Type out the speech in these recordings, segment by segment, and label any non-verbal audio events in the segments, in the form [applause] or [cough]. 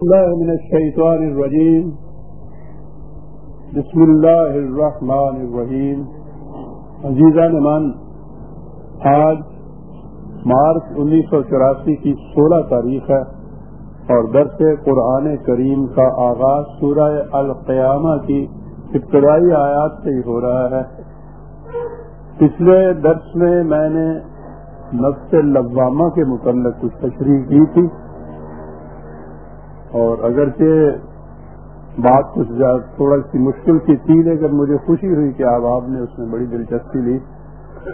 الله من الشيطان الرجيم. بسم الله الرحمن الرحیم عزیزان من آج مارچ انیس سو چوراسی کی سولہ تاریخ ہے اور درس قرآن کریم کا آغاز سورہ القیامہ کی ابتدائی آیات سے ہی ہو رہا ہے۔ پچھلے درس میں میں نے نفس لوامہ کے متعلق کچھ تشریح کی تھی۔ اور اگرچہ بات کچھ تھوڑا سی مشکل کی تھی، لیکن مجھے خوشی ہوئی کہ اب آپ نے اس میں بڑی دلچسپی لی۔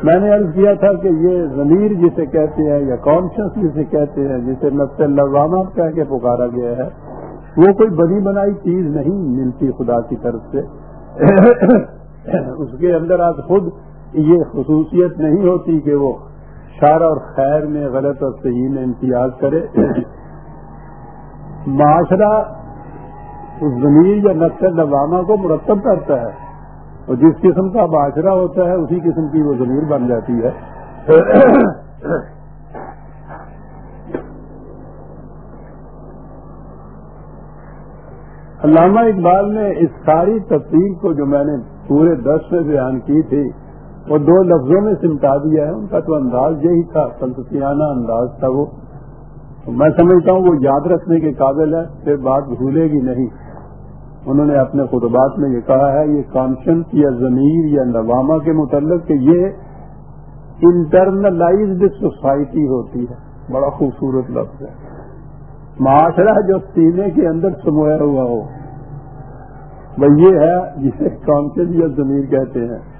میں نے عرض کیا تھا کہ یہ ضمیر جسے کہتے ہیں یا کانشیس جسے کہتے ہیں، جسے نفس لوامہ کہہ کے پکارا گیا ہے، وہ کوئی بنی بنائی چیز نہیں ملتی خدا کی طرف سے۔ [coughs] اس کے اندر آج خود یہ خصوصیت نہیں ہوتی کہ وہ شار اور خیر میں غلط اور صحیح میں امتیاز کرے۔ معاشرہ اس زمین یا نقص نوامہ کو مرتب کرتا ہے اور جس قسم کا معاشرہ ہوتا ہے، اسی قسم کی وہ زمین بن جاتی ہے۔ علامہ اقبال نے اس ساری تفصیل کو جو میں نے پورے دس میں بیان کی تھی، وہ دو لفظوں میں سمٹا دیا ہے۔ ان کا تو انداز یہی تھا سلطیانہ انداز تھا وہ۔ میں سمجھتا ہوں وہ یاد رکھنے کے قابل ہے، پھر بات بھولے گی نہیں۔ انہوں نے اپنے خطبات میں یہ کہا ہے، یہ کانشنس یا ضمیر یا نواما کے متعلق کہ یہ انٹرنلائزڈ سوسائٹی ہوتی ہے۔ بڑا خوبصورت لفظ ہے۔ معاشرہ جو سینے کے اندر سمویا ہوا ہو، وہ یہ ہے جسے کانشنس یا ضمیر کہتے ہیں۔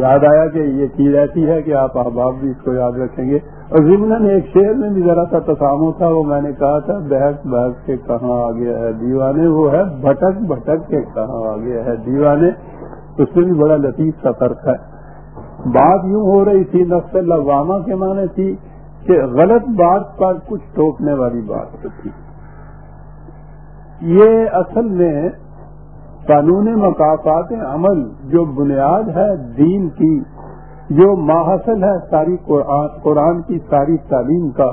یاد آیا کہ یہ چیز ایسی ہے کہ آپ احباب بھی اس کو یاد رکھیں گے۔ اور ضمن ایک شعر میں بھی ذرا سا تسامو تھا، وہ میں نے کہا تھا، بحث بحث کے کہاں آ گیا ہے دیوانے؟ وہ ہے بھٹک بھٹک کے کہاں آ گیا ہے دیوانے؟ اس میں بھی بڑا لطیف سا فرق ہے۔ بات یوں ہو رہی تھی، نفس لوامہ کے معنی تھی کہ غلط بات پر کچھ ٹوکنے والی بات تھی۔ یہ اصل میں قانون مقافات عمل جو بنیاد ہے دین کی جو ماحصل ہے ساری قرآن کی ساری تعلیم کا،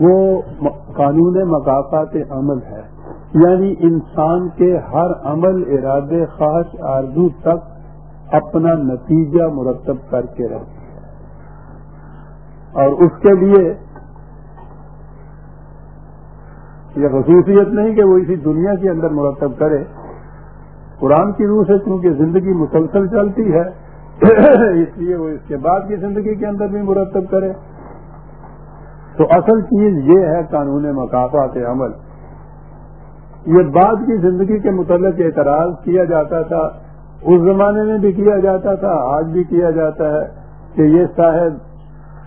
وہ قانون مقافات عمل ہے۔ یعنی انسان کے ہر عمل، ارادے خاص آرزو تک اپنا نتیجہ مرتب کر کے رہتی ہے اور اس کے لیے یہ خصوصیت نہیں کہ وہ اسی دنیا کے اندر مرتب کرے۔ قرآن کی روح سے کیونکہ زندگی مسلسل چلتی ہے [laughs] اس لیے وہ اس کے بعد کی زندگی کے اندر بھی مرتب کرے۔ تو اصل چیز یہ ہے قانون مقافات عمل۔ یہ بعد کی زندگی کے متعلق اعتراض کیا جاتا تھا، اس زمانے میں بھی کیا جاتا تھا، آج بھی کیا جاتا ہے کہ یہ صاحب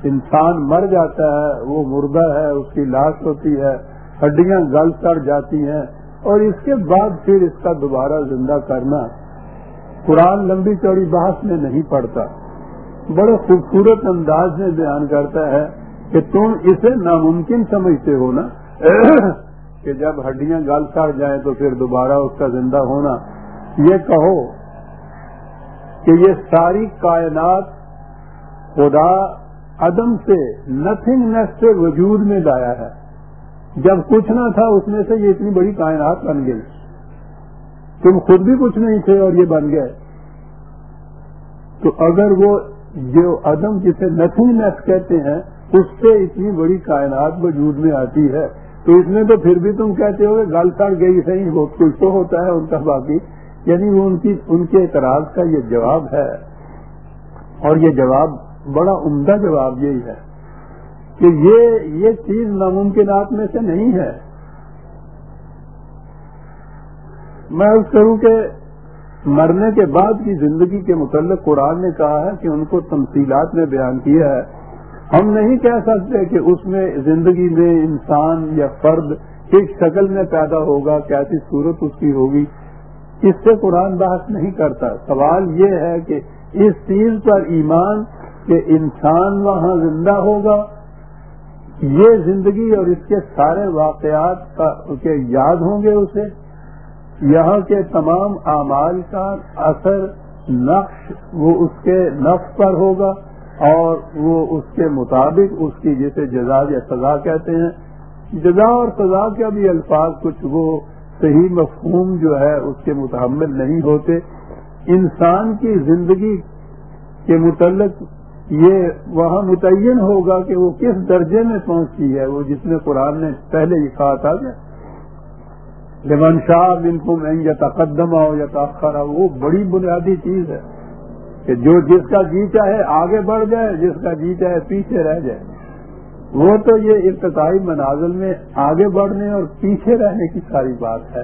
انسان مر جاتا ہے، وہ مردہ ہے، اس کی لاش ہوتی ہے، ہڈیاں گل کر جاتی ہیں اور اس کے بعد پھر اس کا دوبارہ زندہ کرنا۔ قرآن لمبی چوڑی بحث میں نہیں پڑتا۔ بڑے خوبصورت انداز میں بیان کرتا ہے کہ تم اسے ناممکن سمجھتے ہو نا؟ [coughs] کہ جب ہڈیاں گال کاٹ جائیں تو پھر دوبارہ اس کا زندہ ہونا۔ یہ کہو کہ یہ ساری کائنات خدا عدم سے نتھنگ نیس سے وجود میں لایا ہے۔ جب کچھ نہ تھا اس میں سے یہ اتنی بڑی کائنات بن گئی۔ تم خود بھی کچھ نہیں تھے اور یہ بن گئے۔ تو اگر وہ جو عدم جسے نتھنگ نیس کہتے ہیں، اس سے اتنی بڑی کائنات وجود میں آتی ہے، تو اس میں تو پھر بھی تم کہتے ہو گل کر گئی صحیح بہت کچھ تو ہوتا ہے ان کا باقی۔ یعنی وہ ان کی، ان کے اعتراض کا یہ جواب ہے۔ اور یہ جواب، بڑا عمدہ جواب یہی ہے کہ یہ یہ چیز ناممکنات میں سے نہیں ہے۔ میں اس کروں کہ مرنے کے بعد کی زندگی کے متعلق قرآن نے کہا ہے کہ ان کو تمثیلات میں بیان کیا ہے ہم نہیں کہہ سکتے کہ اس میں زندگی میں انسان یا فرد کس شکل میں پیدا ہوگا، کیسی صورت اس کی ہوگی۔ اس سے قرآن بحث نہیں کرتا۔ سوال یہ ہے کہ اس چیز پر ایمان کہ انسان وہاں زندہ ہوگا، یہ زندگی اور اس کے سارے واقعات کا یاد ہوں گے اسے؟ یہاں کے تمام اعمال کا اثر نقش وہ اس کے نفس پر ہوگا اور وہ اس کے مطابق اس کی جسے جزا یا سزا کہتے ہیں۔ جزا اور سزا کے بھی الفاظ کچھ وہ صحیح مفہوم جو ہے اس کے متحمل نہیں ہوتے۔ انسان کی زندگی کے متعلق یہ وہاں متعین ہوگا کہ وہ کس درجے میں پہنچتی ہے۔ وہ جس میں قرآن نے پہلے ہی کہا تھا کہ لمن شاہ بن کو میں یا تقدم ہو یا تاخر ہو وہ بڑی بنیادی چیز ہے کہ جو جس کا جی چاہے آگے بڑھ جائے، جس کا جی چاہے پیچھے رہ جائے۔ وہ تو یہ ارتقائی منازل میں آگے بڑھنے اور پیچھے رہنے کی ساری بات ہے۔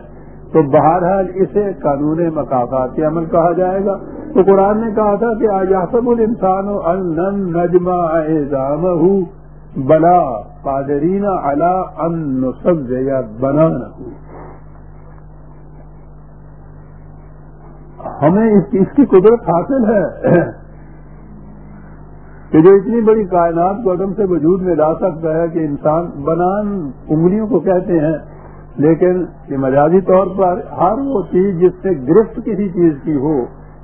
تو بہرحال اسے قانون مقافات عمل کہا جائے گا۔ تو قرآن نے کہا تھا کہ آیاسب الانسان الن نجما اعظام بلا پادرین اللہ ان نصب یا بنا ہمیں اس کی قدرت حاصل ہے کہ جو اتنی بڑی کائنات کو عدم سے وجود میں لا سکتا ہے کہ انسان بنان انگلیوں کو کہتے ہیں، لیکن یہ مجازی طور پر ہر وہ چیز جس سے گرفت کسی چیز کی ہو،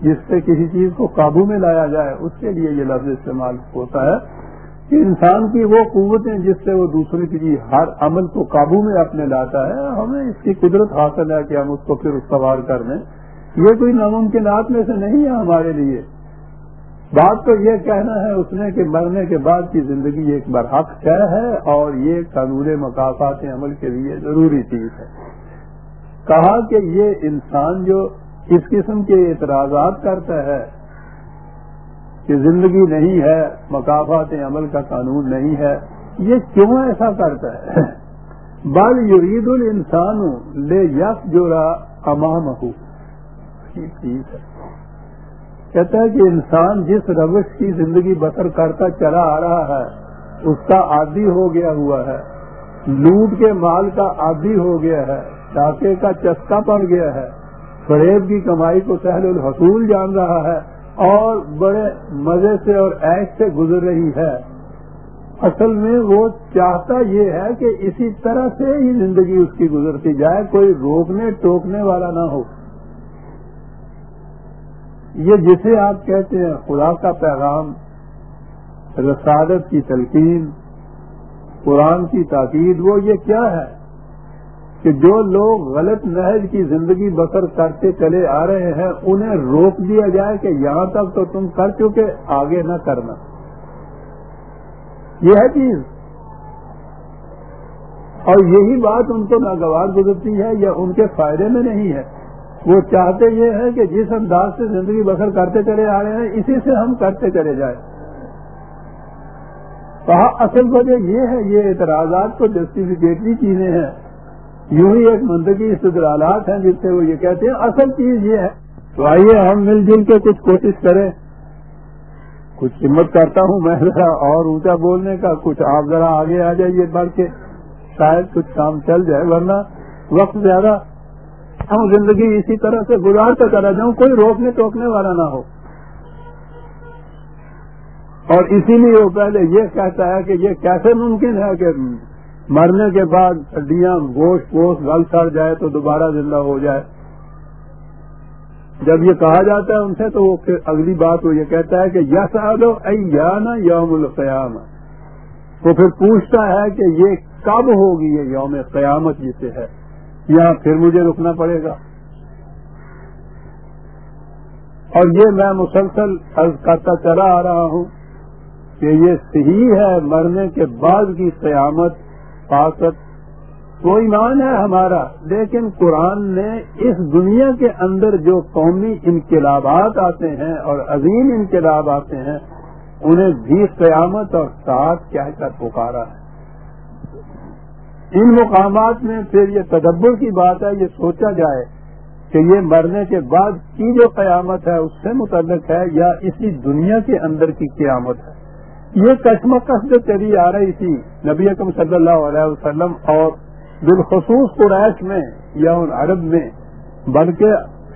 جس سے کسی چیز کو قابو میں لایا جائے، اس کے لیے یہ لفظ استعمال ہوتا ہے کہ انسان کی وہ قوتیں جس سے وہ دوسرے کی ہر عمل کو قابو میں اپنے لاتا ہے، ہمیں اس کی قدرت حاصل ہے کہ ہم اس کو پھر استوار کر دیں۔ یہ کوئی ناممکنات میں سے نہیں ہے ہمارے لیے۔ بات تو یہ کہنا ہے اس نے کہ مرنے کے بعد کی زندگی ایک برحق طے ہے اور یہ قانون مقافات عمل کے لیے ضروری چیز ہے۔ کہا کہ یہ انسان جو اس قسم کے اعتراضات کرتا ہے کہ زندگی نہیں ہے مقافات عمل کا قانون نہیں ہے، یہ کیوں ایسا کرتا ہے؟ بل یرید الانسان لے یس جو رہا امام چیز ہے۔ کہتا ہے کہ انسان جس روش کی زندگی بسر کرتا چلا آ رہا ہے، اس کا عادی ہو گیا ہوا ہے۔ لوٹ کے مال کا عادی ہو گیا ہے، ڈاکے کا چسکا پڑ گیا ہے۔ فریب کی کمائی کو سہل الحصول جان رہا ہے اور بڑے مزے سے اور ایش سے گزر رہی ہے۔ اصل میں وہ چاہتا یہ ہے کہ اسی طرح سے ہی زندگی اس کی گزرتی جائے، کوئی روکنے ٹوکنے والا نہ ہو۔ یہ جسے آپ کہتے ہیں خدا کا پیغام رسادت کی تلقین، قرآن کی تاکید، وہ یہ کیا ہے کہ جو لوگ غلط نہج کی زندگی بسر کرتے چلے آ رہے ہیں، انہیں روک دیا جائے کہ یہاں تک تو تم کر چکے، آگے نہ کرنا۔ یہ ہے چیز۔ اور یہی بات ان کو ناگوار گزرتی ہے یا ان کے فائدے میں نہیں ہے۔ وہ چاہتے یہ ہے کہ جس انداز سے زندگی بسر کرتے چلے آ رہے ہیں، اسی سے ہم کرتے چلے جائیں۔ کہا، اصل وجہ یہ ہے، یہ اعتراضات کو جسٹیفکیٹری چیزیں ہیں۔ یوں ہی ایک منطقی استدلالات ہیں جس سے وہ یہ کہتے ہیں، اصل چیز یہ ہے۔ تو آئیے ہم مل جل کے کچھ کوشش کریں۔ کچھ ہمت کرتا ہوں میں ذرا اور اونچا بولنے کا، کچھ آپ ذرا آگے آ جائیے بڑھ کے شاید کچھ کام چل جائے، ورنہ وقت زیادہ ہم زندگی اسی طرح سے گزارتا چلا جاؤں کوئی روکنے ٹوکنے والا نہ ہو۔ اور اسی لیے وہ پہلے یہ کہتا ہے کہ یہ کیسے ممکن ہے کہ مرنے کے بعد ہڈیاں گوشت گوشت گل سڑ جائے تو دوبارہ زندہ ہو جائے۔ جب یہ کہا جاتا ہے ان سے تو وہ پھر اگلی بات وہ یہ کہتا ہے کہ یس آدو یا نا یوم القیام وہ پھر پوچھتا ہے کہ یہ کب ہوگی یہ یوم قیامت جسے ہے۔ یہاں پھر مجھے رکنا پڑے گا۔ اور یہ میں مسلسل عرض کرتا چلا آ رہا ہوں کہ یہ صحیح ہے مرنے کے بعد کی قیامت طاقت تو ایمان ہے ہمارا، لیکن قرآن نے اس دنیا کے اندر جو قومی انقلابات آتے ہیں اور عظیم انقلاب آتے ہیں، انہیں بھی قیامت اور ساتھ کہہ کر پکارا ہے۔ ان مقامات میں پھر یہ تدبر کی بات ہے، یہ سوچا جائے کہ یہ مرنے کے بعد کی جو قیامت ہے، اس سے متعلق ہے یا اسی دنیا کے اندر کی قیامت ہے؟ یہ کشمکش جو چلی آ رہی تھی نبی اکم صلی اللہ علیہ وسلم اور بالخصوص قریش میں یا ان عرب میں، بلکہ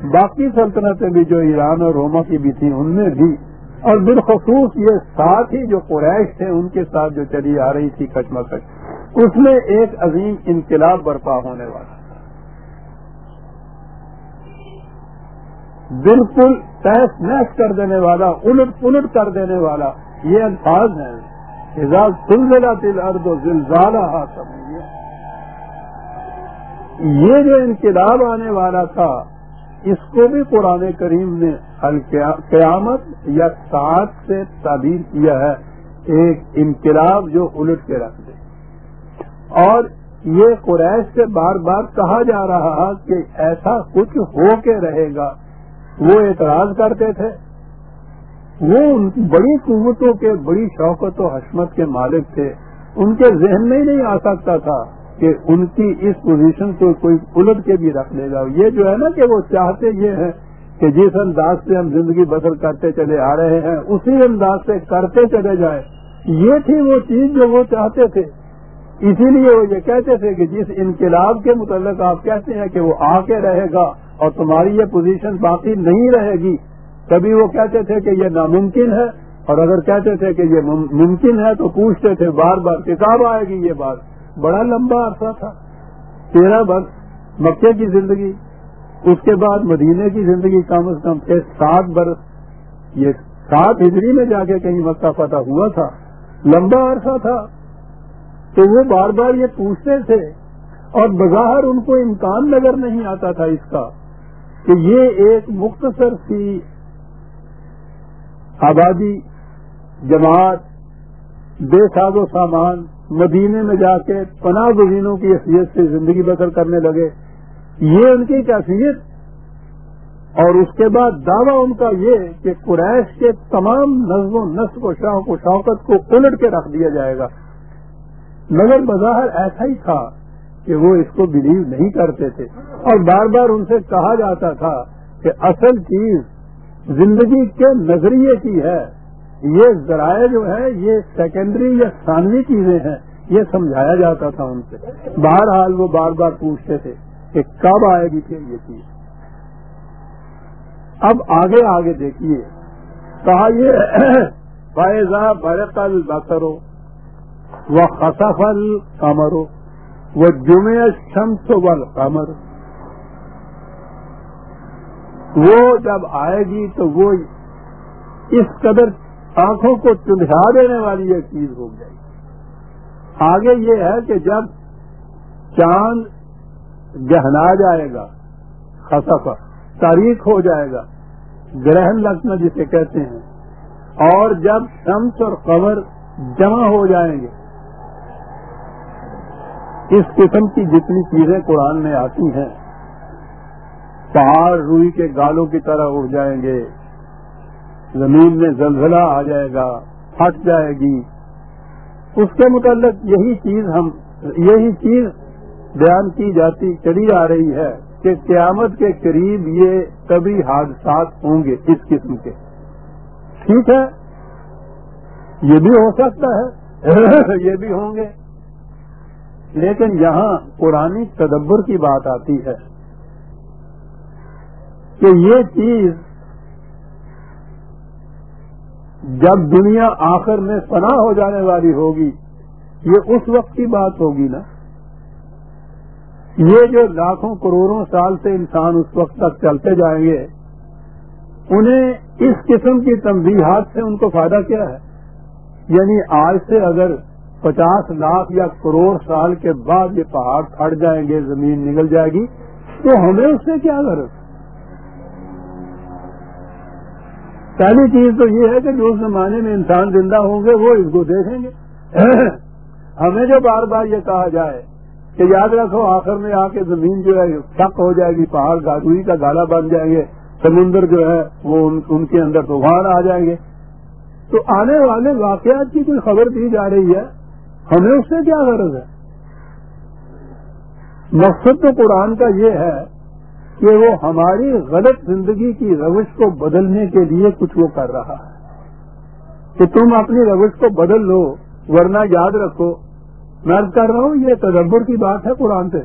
باقی سلطنتیں بھی جو ایران اور روما کی بھی تھیں، ان میں بھی۔ اور بالخصوص یہ ساتھ ہی جو قریش تھے، ان کے ساتھ جو چلی آ رہی تھی کشمکش۔ اس میں ایک عظیم انقلاب برپا ہونے والا بالکل تحس نحس کر دینے والا، الٹ پلٹ کر دینے والا، یہ الفاظ ہیں۔ اعزاز سلزلہ دل ارد و زلزالہ یہ جو انقلاب آنے والا تھا، اس کو بھی قرآن کریم نے قیامت یا ساتھ سے تعبیر کیا ہے۔ ایک انقلاب جو الٹ کے رکھ اور یہ قریش سے بار بار کہا جا رہا کہ ایسا کچھ ہو کے رہے گا۔ وہ اعتراض کرتے تھے۔ وہ بڑی قوتوں کے، بڑی شوقت و حشمت کے مالک تھے۔ ان کے ذہن میں ہی نہیں آ سکتا تھا کہ ان کی اس پوزیشن کو کوئی الٹ کے بھی رکھ لے گا۔ یہ جو ہے نا کہ وہ چاہتے یہ ہیں کہ جس انداز سے ہم زندگی بسر کرتے چلے آ رہے ہیں، اسی انداز سے کرتے چلے جائیں۔ یہ تھی وہ چیز جو وہ چاہتے تھے۔ اسی لیے وہ یہ کہتے تھے کہ جس انقلاب کے متعلق آپ کہتے ہیں کہ وہ آ کے رہے گا اور تمہاری یہ پوزیشن باقی نہیں رہے گی کبھی وہ کہتے تھے کہ یہ ناممکن ہے۔ اور اگر کہتے تھے کہ یہ ممکن ہے تو پوچھتے تھے بار بار کتاب آئے گی یہ بات؟ بڑا لمبا عرصہ تھا۔ تیرہ برس، مکے کی زندگی، اس کے بعد مدینے کی زندگی کم از کم سات برس، یہ سات ہجری میں جا کے کہیں مکہ فتح ہوا تھا۔ لمبا عرصہ تھا۔ تو وہ بار بار یہ پوچھتے تھے اور بظاہر ان کو امکان نظر نہیں آتا تھا اس کا کہ یہ ایک مختصر سی آبادی، جماعت، بے ساز و سامان، مدینے میں جا کے پناہ گزینوں کی حیثیت سے زندگی بسر کرنے لگے۔ یہ ان کی کیفیت۔ اور اس کے بعد دعویٰ ان کا یہ کہ قریش کے تمام نظم و نصب و شوق و شوقت کو الٹ کے رکھ دیا جائے گا۔ مگر بظاہر ایسا ہی تھا کہ وہ اس کو بلیو نہیں کرتے تھے۔ اور بار بار ان سے کہا جاتا تھا کہ اصل چیز زندگی کے نظریے کی ہے۔ یہ ذرائع جو ہے یہ سیکنڈری یا ثانوی چیزیں ہیں۔ یہ سمجھایا جاتا تھا ان سے۔ بہرحال وہ بار بار پوچھتے تھے کہ کب آئے گی پھر یہ چیز۔ اب آگے آگے دیکھیے۔ کہا یہ [clears throat] فائزہ برق البصرو وہ خصف القمرو وہ جمع شمس و قمر وہ جب آئے گی تو وہ اس قدر آنکھوں کو چلجھا دینے والی ایک چیز ہو جائے گی۔ آگے یہ ہے کہ جب چاند گہنا جائے گا خصف تاریخ ہو جائے گا، گرہن لگنا جسے کہتے ہیں، اور جب شمس اور قبر جمع ہو جائیں گے اس قسم کی جتنی چیزیں قرآن میں آتی ہیں، پہاڑ روئی کے گالوں کی طرح اڑ جائیں گے، زمین میں زلزلہ آ جائے گا، پھٹ جائے گی۔ اس کے متعلق یہی چیز ہم، یہی چیز بیان کی جاتی، چلی آ رہی ہے کہ قیامت کے قریب یہ کبھی حادثات ہوں گے اس قسم کے۔ ٹھیک ہے؟ یہ بھی ہو سکتا ہے، یہ بھی ہوں گے۔ لیکن یہاں پرانی تدبر کی بات آتی ہے کہ یہ چیز جب دنیا آخر میں فنا ہو جانے والی ہوگی، یہ اس وقت کی بات ہوگی نا؟ یہ جو لاکھوں کروڑوں سال سے انسان اس وقت تک چلتے جائیں گے، انہیں اس قسم کی تنظیحات سے ان کو فائدہ کیا ہے؟ یعنی آج سے اگر پچاس لاکھ یا کروڑ سال کے بعد یہ پہاڑ پھٹ جائیں گے، زمین نکل جائے گی۔ تو ہمیں اس سے کیا غرض پہلی چیز تو یہ ہے کہ جو اس زمانے میں انسان زندہ ہوں گے، وہ اس کو دیکھیں گے۔ ہمیں جو بار بار یہ کہا جائے کہ یاد رکھو، آخر میں آ کے زمین جو ہے شک ہو جائے گی، پہاڑ گادوئی کا گالا بن جائیں گے، سمندر جو ہے، وہ ان کے اندر طوفان آ جائیں گے۔ تو آنے والے واقعات کی کوئی خبر دی جا رہی ہے؟ ہمیں اس سے کیا غرض ہے؟ مقصد تو قرآن کا یہ ہے کہ وہ ہماری غلط زندگی کی روش کو بدلنے کے لیے کچھ وہ کر رہا ہے۔ کہ تم اپنی روش کو بدل لو، ورنہ یاد رکھو، میں کر رہا ہوں، یہ تدبر کی بات ہے قرآن سے۔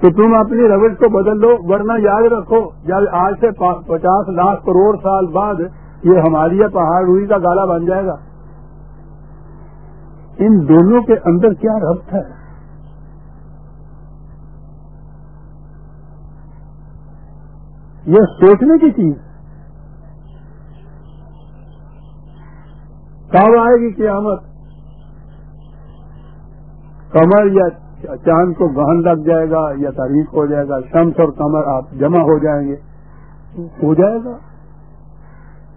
کہ تم اپنی روش کو بدل لو، ورنہ یاد رکھو، جب آج سے پچاس لاکھ کروڑ سال بعد یہ ہماری پہاڑ روئی کا گالا بن جائے گا۔ ان دونوں کے اندر کیا ربط ہے؟ یہ سوچنے کی چیز کب آئے گی قیامت؟ کمر یا چاند کو گہن لگ جائے گا یا تاریخ ہو جائے گا، شمس اور کمر آپ جمع ہو جائیں گے۔ ہو جائے گا۔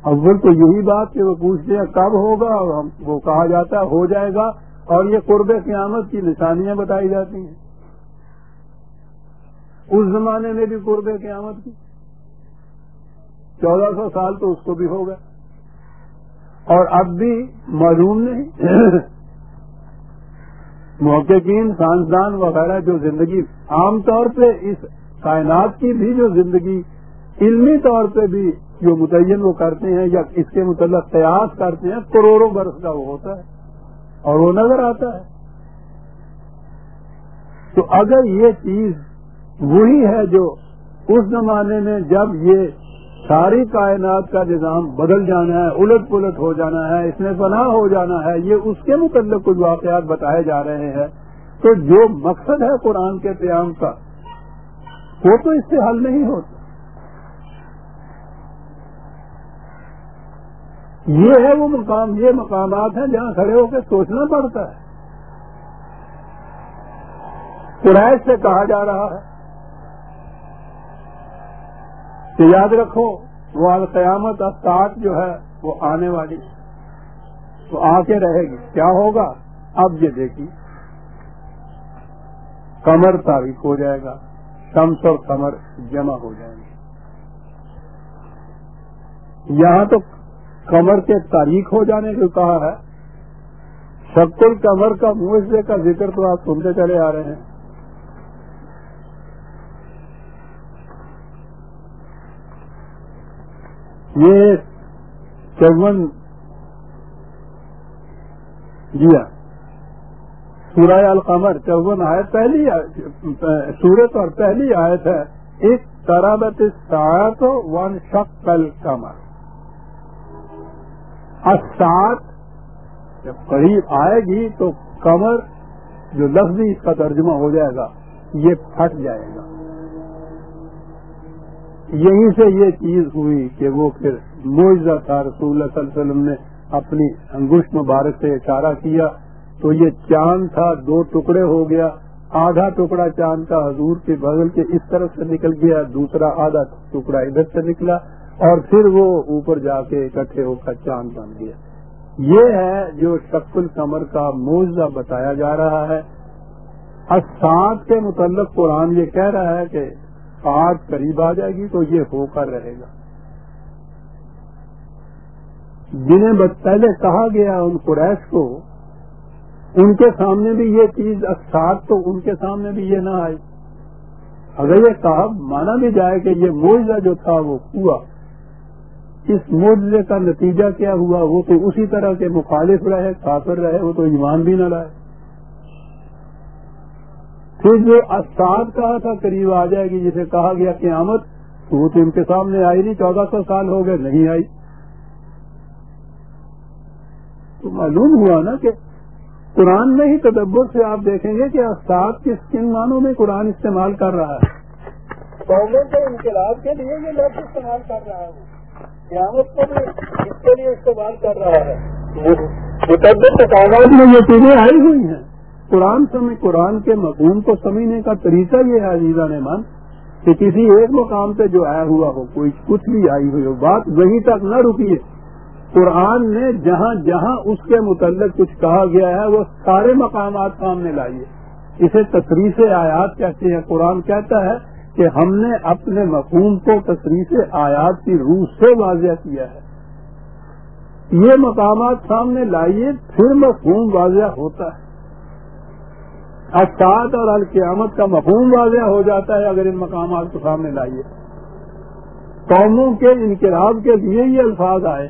اول تو یہی بات کہ وہ پوچھتے ہیں کب ہوگا اور وہ کہا جاتا ہے، ہو جائے گا اور یہ قرب قیامت کی نشانیاں بتائی جاتی ہیں۔ اس زمانے میں بھی قرب قیامت کی۔ چودہ سو سال تو اس کو بھی ہوگا اور اب بھی معلوم نہیں۔ [coughs] محققین، سائنسدان وغیرہ جو زندگی عام طور پہ اس کائنات کی بھی جو زندگی علمی طور پہ بھی جو متعین وہ کرتے ہیں یا اس کے متعلق قیاس کرتے ہیں، کروڑوں برس کا وہ ہوتا ہے اور وہ نظر آتا ہے۔ تو اگر یہ چیز وہی ہے جو اس زمانے میں جب یہ ساری کائنات کا نظام بدل جانا ہے، الٹ پلٹ ہو جانا ہے، اس میں پناہ ہو جانا ہے، یہ اس کے متعلق کچھ واقعات بتائے جا رہے ہیں، تو جو مقصد ہے قرآن کے قیام کا، وہ تو اس سے حل نہیں ہوتا۔ یہ ہے وہ مقام، یہ مقامات ہیں جہاں کھڑے ہو کے سوچنا پڑتا ہے۔ قرائش سے کہا جا رہا ہے کہ یاد رکھو، وہ القیامت استاق جو ہے وہ آنے والی تو آ کے رہے گی۔ کیا ہوگا؟ اب یہ دیکھیے۔ کمر تاریخ ہو جائے گا۔ شمس اور کمر جمع ہو جائیں گے۔ یہاں تو کمر کے تاریخ ہو جانے کو کہا ہے۔ شکل کمر کا معاشرے کا ذکر تو آپ سنتے چلے آ رہے ہیں۔ یہ چون جی ہاں سورہ القمر چون آیت پہلی سورت اور پہلی آیت ہے۔ اس طرح بت ون شکل کمر اسات جب قریب آئے گی تو کمر جو لفظی اس کا ترجمہ ہو جائے گا، یہ پھٹ جائے گا۔ یہیں سے یہ چیز ہوئی کہ وہ پھر معجزہ تھا، رسول اللہ صلی اللہ علیہ وسلم نے اپنی انگوش مبارک سے اشارہ کیا تو یہ چاند تھا، دو ٹکڑے ہو گیا۔ آدھا ٹکڑا چاند کا حضور کے بغل کے اس طرف سے نکل گیا، دوسرا آدھا ٹکڑا ادھر سے نکلا۔ اور پھر وہ اوپر جا کے اکٹھے ہو کر چاند بن گیا۔ یہ ہے جو شکل کمر کا موضوع بتایا جا رہا ہے۔ اسات کے متعلق قرآن یہ کہہ رہا ہے کہ آج قریب آ جائے گی تو یہ ہو کر رہے گا۔ جنہیں پہلے کہا گیا ان قریش کو، ان کے سامنے بھی یہ چیز اسات تو ان کے سامنے بھی یہ نہ آئی۔ اگر یہ کہا، مانا بھی جائے کہ یہ معاوضہ جو تھا وہ ہوا۔ اس معجزے کا نتیجہ کیا ہوا؟ وہ تو اسی طرح کے مخالف رہے، کافر رہے، وہ تو ایمان بھی نہ لائے۔ پھر جو استاد کہا تھا، قریب آ جائے گی، جسے کہا گیا قیامت، تو وہ تو ان کے سامنے آئی نہیں، چودہ سو سال ہو گئے، نہیں آئی۔ تو معلوم ہوا نا کہ قرآن میں ہی تدبر سے آپ دیکھیں گے کہ استاد کس کن معنوں میں قرآن استعمال کر رہا ہے۔ قوموں کے انقلاب کے لیے یہ لفظ استعمال کر رہا ہے۔ قیامت کو بھی اس کے لیے استعمال کر رہا ہے۔ متعدد مقامات میں یہ چیزیں آئی ہوئی ہیں۔ قرآن سمے قرآن کے مقوم کو سمجھنے کا طریقہ یہ ہے عزیزہ نے مان کہ کسی ایک مقام پہ جو آیا ہوا ہو، کوئی کچھ بھی آئی ہوئی ہو، بات وہیں تک نہ رکی ہے۔ قرآن نے جہاں جہاں اس کے متعلق کچھ کہا گیا ہے، وہ سارے مقامات سامنے لائیے اسے تصریف آیات کہتے ہیں، قرآن کہتا ہے کہ ہم نے اپنے مفہوم کو تصریف آیات کی روح سے واضح کیا ہے۔ یہ مقامات سامنے لائیے، پھر مفہوم واضح ہوتا ہے۔ اسات اور القیامت کا مفہوم واضح ہو جاتا ہے اگر ان مقامات کو سامنے لائیے۔ قوموں کے انقلاب کے لیے یہ الفاظ آئے۔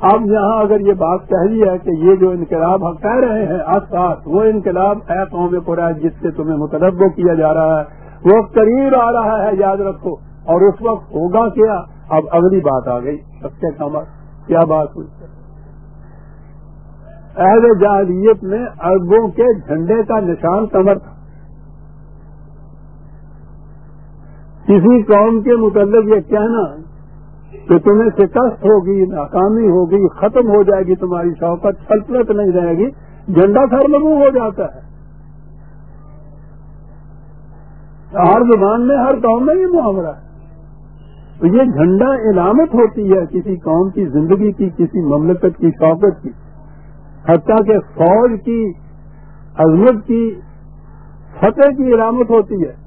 اب یہاں اگر یہ بات کہی ہے کہ یہ جو انقلاب ہم کہہ رہے ہیں اسات وہ انقلاب، اے قوم قرآن جس سے تمہیں متدب کیا جا رہا ہے وہ قریب آ رہا ہے، یاد رکھو۔ اور اس وقت ہوگا کیا؟ اب اگلی بات آ گئی۔ سب سے کمر کیا بات ہوئی؟ اہل جاہلیت میں اربوں کے جھنڈے کا نشان کمر تھا کسی قوم کے متعلق یہ کہنا کہ تمہیں شکست ہوگی، ناکامی ہوگی، ختم ہو جائے گی، تمہاری شوقت سلطنت نہیں رہے گی، جھنڈا سر لگو ہو جاتا ہے۔ ہر زبان میں، ہر قوم میں یہ معاملہ ہے۔ تو یہ جھنڈا علامت ہوتی ہے کسی قوم کی زندگی کی، کسی مملکت کی شوقت کی۔ حتیٰ کہ فوج کی، عظمت کی فتح کی علامت ہوتی ہے۔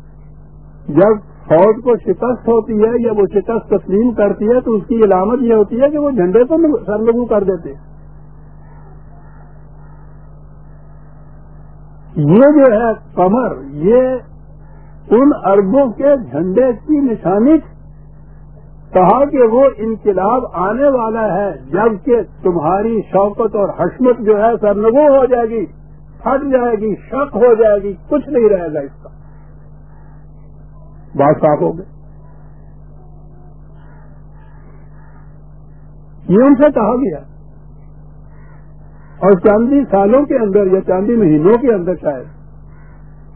جب فوج کو شکست ہوتی ہے یا وہ شکست تسلیم کرتی ہے تو اس کی علامت یہ ہوتی ہے کہ وہ جھنڈے کو سرلگو کر دیتے یہ جو ہے کمر یہ ان اربوں کے جھنڈے کی نشانی کہا کہ وہ انقلاب آنے والا ہے، جبکہ تمہاری شوقت اور حشمت جو ہے سرنگو ہو جائے گی ہٹ جائے گی، شک ہو جائے گی، کچھ نہیں رہے گا اس کا۔ بات صاف ہو گئی۔ یہ ان سے کہا گیا۔ اور چاندی سالوں کے اندر یا چاندی مہینوں کے اندر شاید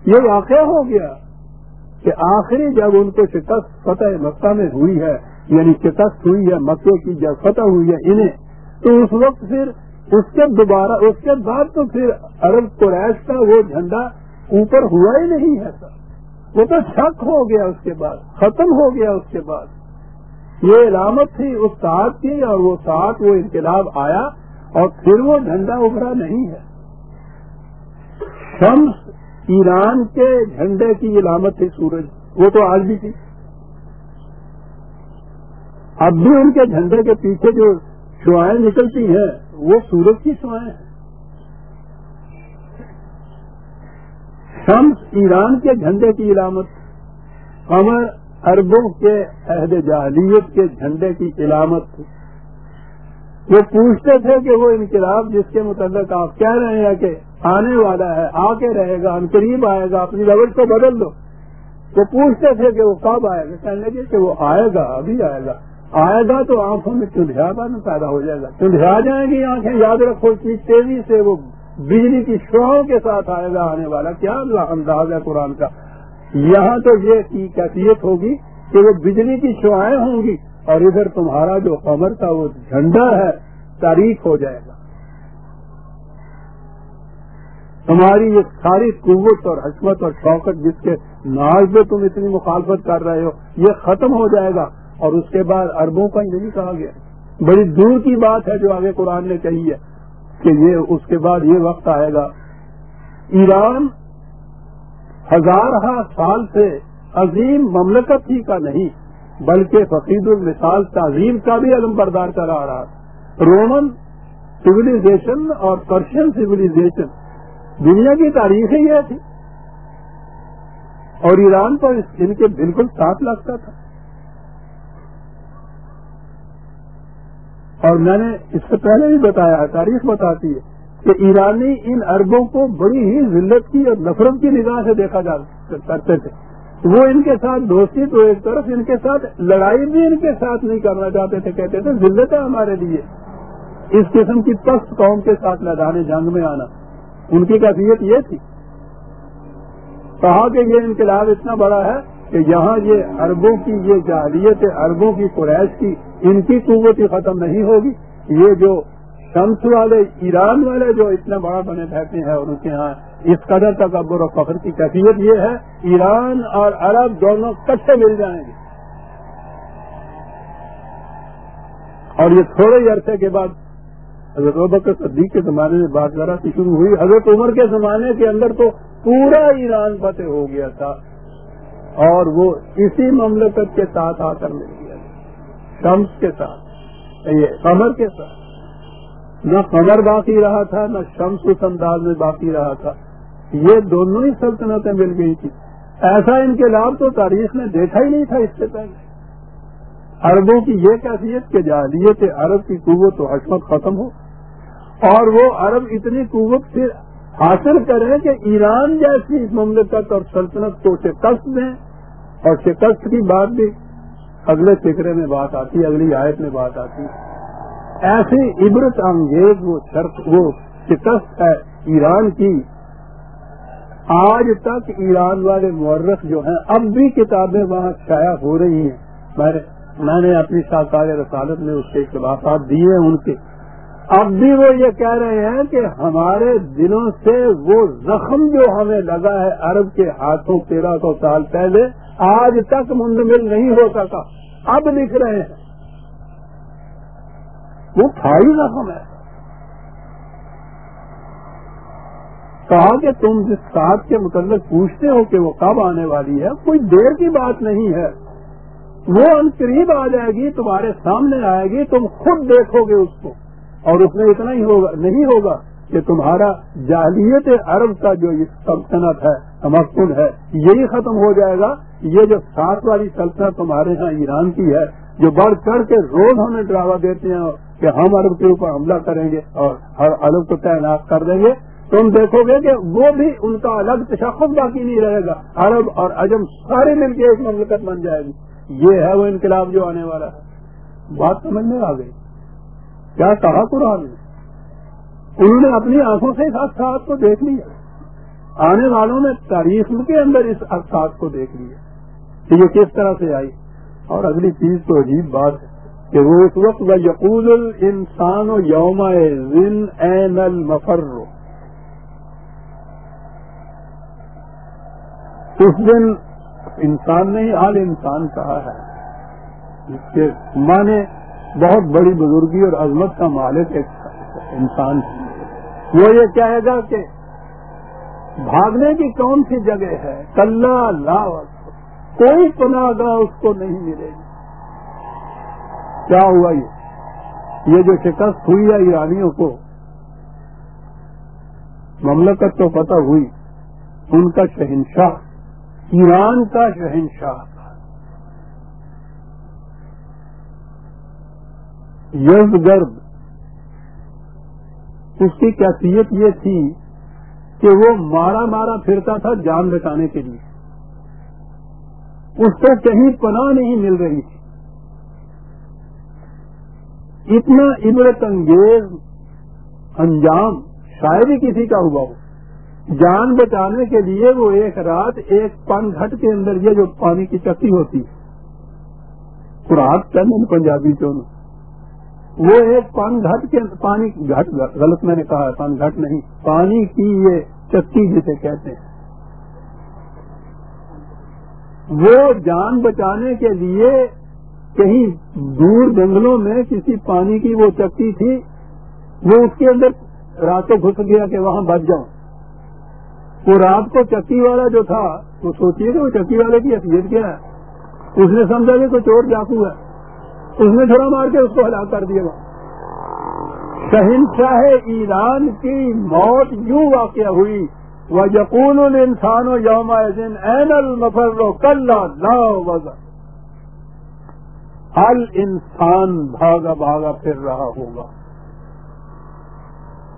یہ واقعہ ہو گیا۔ کہ آخری جب ان کو شکست فتح مکہ میں ہوئی ہے یعنی شکست ہوئی ہے، مکے کی جب فتح ہوئی ہے انہیں، تو اس وقت پھر اس کے دوبارہ، اس کے بعد تو پھر عرب قریش کا وہ جھنڈا اوپر ہوا ہی نہیں ہے سر۔ وہ تو شک ہو گیا اس کے بعد، ختم ہو گیا اس کے بعد۔ یہ علامت تھی اس ساتھ کی، اور وہ ساتھ وہ انقلاب آیا، اور پھر وہ جھنڈا ابھرا نہیں ہے۔ شمس ایران کے جھنڈے کی علامت تھی سورج۔ وہ تو آج بھی تھی۔ اب بھی ان کے جھنڈے کے پیچھے جو شوائیں نکلتی ہیں، وہ سورج کی شوائیں ہیں۔ شمس ایران کے جھنڈے کی علامت، قمر اربوں کے عہد جاہلیت کے جھنڈے کی علامت۔ تھی وہ پوچھتے تھے کہ وہ انقلاب جس کے متعلق آپ کہہ رہے ہیں کہ آنے والا ہے آ کے رہے گا ان قریب آئے گا، اپنی روش کو بدل دو۔ وہ پوچھتے تھے کہ وہ کب آئے گا؟ کہنے لگے کہ وہ آئے گا، ابھی آئے گا۔ آئے گا تو آنکھوں میں چندیا پیدا ہو جائے گا۔ چندیا جائیں گی آنکھیں، یاد رکھو کہ تیزی سے وہ بجلی کی شعاؤں کے ساتھ آئے گا، آنے والا۔ کیا انداز ہے قرآن کا۔ یہاں تو یہ کیفیت ہوگی کہ وہ بجلی کی شعائیں ہوں گی۔ اور ادھر تمہارا جو قمر کا وہ جھنڈا ہے، تاریخ ہو جائے گا۔ تمہاری یہ ساری قوت اور حکمت اور شوقت جس کے ناز میں تم اتنی مخالفت کر رہے ہو، یہ ختم ہو جائے گا۔ اور اس کے بعد اربوں کا نہیں کہا گیا۔ بڑی دور کی بات ہے جو آگے قرآن نے کہی ہے کہ یہ اس کے بعد یہ وقت آئے گا۔ ایران ہزارہ سال سے عظیم مملکت ہی کا نہیں بلکہ فقید المثال تعظیم کا بھی علم بردار کرا رہا رومن سولیزیشن اور پرشین سولیزیشن دنیا کی تاریخ ہی یہ تھی۔ اور ایران تو ان کے بالکل ساتھ لگتا تھا۔ اور میں نے اس سے پہلے بھی بتایا تاریخ بتاتی ہے کہ ایرانی ان اربوں کو بڑی ہی ذلت کی اور نفرت کی نگاہ سے دیکھا جا کرتے تھے۔ وہ ان کے ساتھ دوستی تو ایک طرف، ان کے ساتھ لڑائی بھی ان کے ساتھ نہیں کرنا چاہتے تھے، کہتے تھے ذلت ہے ہمارے لیے۔ اس قسم کی پست قوم کے ساتھ میدان جنگ میں آنا۔ ان کی کیفیت یہ تھی۔ کہا کہ یہ انقلاب اتنا بڑا ہے کہ یہاں یہ اربوں کی یہ جاہلیت اربوں کی قریش کی ان کی قوت ہی ختم نہیں ہوگی۔ یہ جو شمس والے، ایران والے جو اتنے بڑا بنے رہتے ہیں اور ان کے یہاں اس قدر تکبر و فخر کی کیفیت یہ ہے، ایران اور عرب دونوں کچھ مل جائیں گے؟ اور یہ تھوڑے ہی عرصے کے بعد حضرت بکر صدیق کے زمانے میں بات ذرا سی شروع ہوئی۔ حضرت عمر کے زمانے کے اندر تو پورا ایران فتح ہو گیا تھا اور وہ اسی مملکت کے ساتھ آ کر مل گیا۔ شمس کے ساتھ، یہ قمر کے ساتھ۔ نہ قمر باقی رہا تھا، نہ شمس اس انداز میں باقی رہا تھا۔ یہ دونوں ہی سلطنتیں مل گئی تھی ایسا انقلاب تو تاریخ نے دیکھا ہی نہیں تھا اس سے پہلے۔ عربوں کی یہ کیفیت کہ جہلیت عرب کی قوت و حکمت ختم ہو۔ اور وہ عرب اتنی قوت پھر حاصل کریں کہ ایران جیسی مملکت اور سلطنت کو شکست دیں۔ اور شکست کی بات بھی اگلے فکرے میں بات آتی ہے، اگلی آیت میں بات آتی ایسی عبرت انگیز وہ شرط، وہ شکست ہے ایران کی آج تک ایران والے مورخ جو ہیں، اب بھی کتابیں وہاں شائع ہو رہی ہیں۔ میں نے اپنی ساکار رسالت میں اس کے اختلافات دیے ہیں ان کے۔ اب بھی وہ یہ کہہ رہے ہیں کہ ہمارے دلوں سے وہ زخم جو ہمیں لگا ہے عرب کے ہاتھوں تیرہ سو سال پہلے، آج تک منتمل نہیں ہو سکا۔ اب لکھ رہے ہیں۔ وہ تھائی زخم ہے۔ کہا کہ تم جس ساتھ کے متعلق پوچھتے ہو کہ وہ کب آنے والی ہے، کوئی دیر کی بات نہیں ہے۔ وہ ان قریب آ جائے گی، تمہارے سامنے آئے گی، تم خود دیکھو گے اس کو۔ اور اس میں اتنا ہی ہوگا، نہیں ہوگا کہ تمہارا جاہلیت عرب کا جو سلطنت ہے تمکن ہے، یہی ختم ہو جائے گا۔ یہ جو سات والی سلطنت تمہارے ہاں ایران کی ہے، جو بڑھ چڑھ کے روز ہمیں ڈراوا دیتے ہیں کہ ہم عرب کے اوپر حملہ کریں گے اور ہر عرب کو تعینات کر دیں گے۔ تم دیکھو گے کہ وہ بھی ان کا الگ تشخص باقی نہیں رہے گا، عرب اور عجم سارے مل کے ایک مملکت بن جائے گی۔ یہ ہے وہ انقلاب جو آنے والا ہے۔ بات سمجھ میں آ گئی۔ کیا کہا قرآن نے؟ انہوں نے اپنی آنکھوں سے اس اقساط کو دیکھ لیا۔ آنے والوں نے تاریخ کے اندر اس اقساط کو دیکھ لیا۔ کہ یہ کس طرح سے آئی۔ اور اگلی چیز تو عجیب بات ہے کہ وہ اس وقت و یقول انسان و یوم این المفر۔ اس دن انسان نے ہی حال انسان کہا ہے۔ جس کے معنی بہت بڑی بزرگی اور عظمت کا مالک ایک انسان وہ یہ کہے گا کہ بھاگنے کی کون سی جگہ ہے؟ کل لا کوئی پناہ گاہ اس کو نہیں ملے گی۔ کیا ہوا یہ؟ یہ جو شکست ہوئی ہے ایرانیوں کو، مملکت تو پتہ ہوئی۔ ان کا شہنشاہ ایران کا شہنشاہ یز گرد اس کی کیفیت یہ تھی کہ وہ مارا مارا پھرتا تھا جان بچانے کے لیے۔ اس کو کہیں پناہ نہیں مل رہی تھی۔ اتنا عبرت انگیز انجام شاید ہی کسی کا ہوا ہو۔ جان بچانے کے لیے وہ ایک رات ایک پن گھٹ کے اندر یہ جو پانی کی چکی ہوتی خوراک چند پنجابی چون وہ ایک پن گھٹ کے پانی گھٹ غلط میں نے کہا پن گھٹ نہیں، پانی کی یہ چکی جسے کہتے ہیں۔ وہ جان بچانے کے لیے کہیں دور جنگلوں میں کسی پانی کی وہ چکی تھی، وہ اس کے اندر راتوں گھس گیا کہ وہاں بچ جاؤں۔ وہ رات کو چکی والا جو تھا، وہ سوچیے کہ وہ چکی والے کی حیثیت کیا ہے؟ اس نے سمجھا کہ کوئی چور جاکو ہے۔ اس نے تھوڑا مار کے اس کو ہلاک کر دیا۔ شہنشاہ ایران کی موت یوں واقع ہوئی۔ وہ یقون انسان و یوم دن این المفر کل وزن۔ ہر انسان بھاگا بھاگا پھر رہا ہوگا۔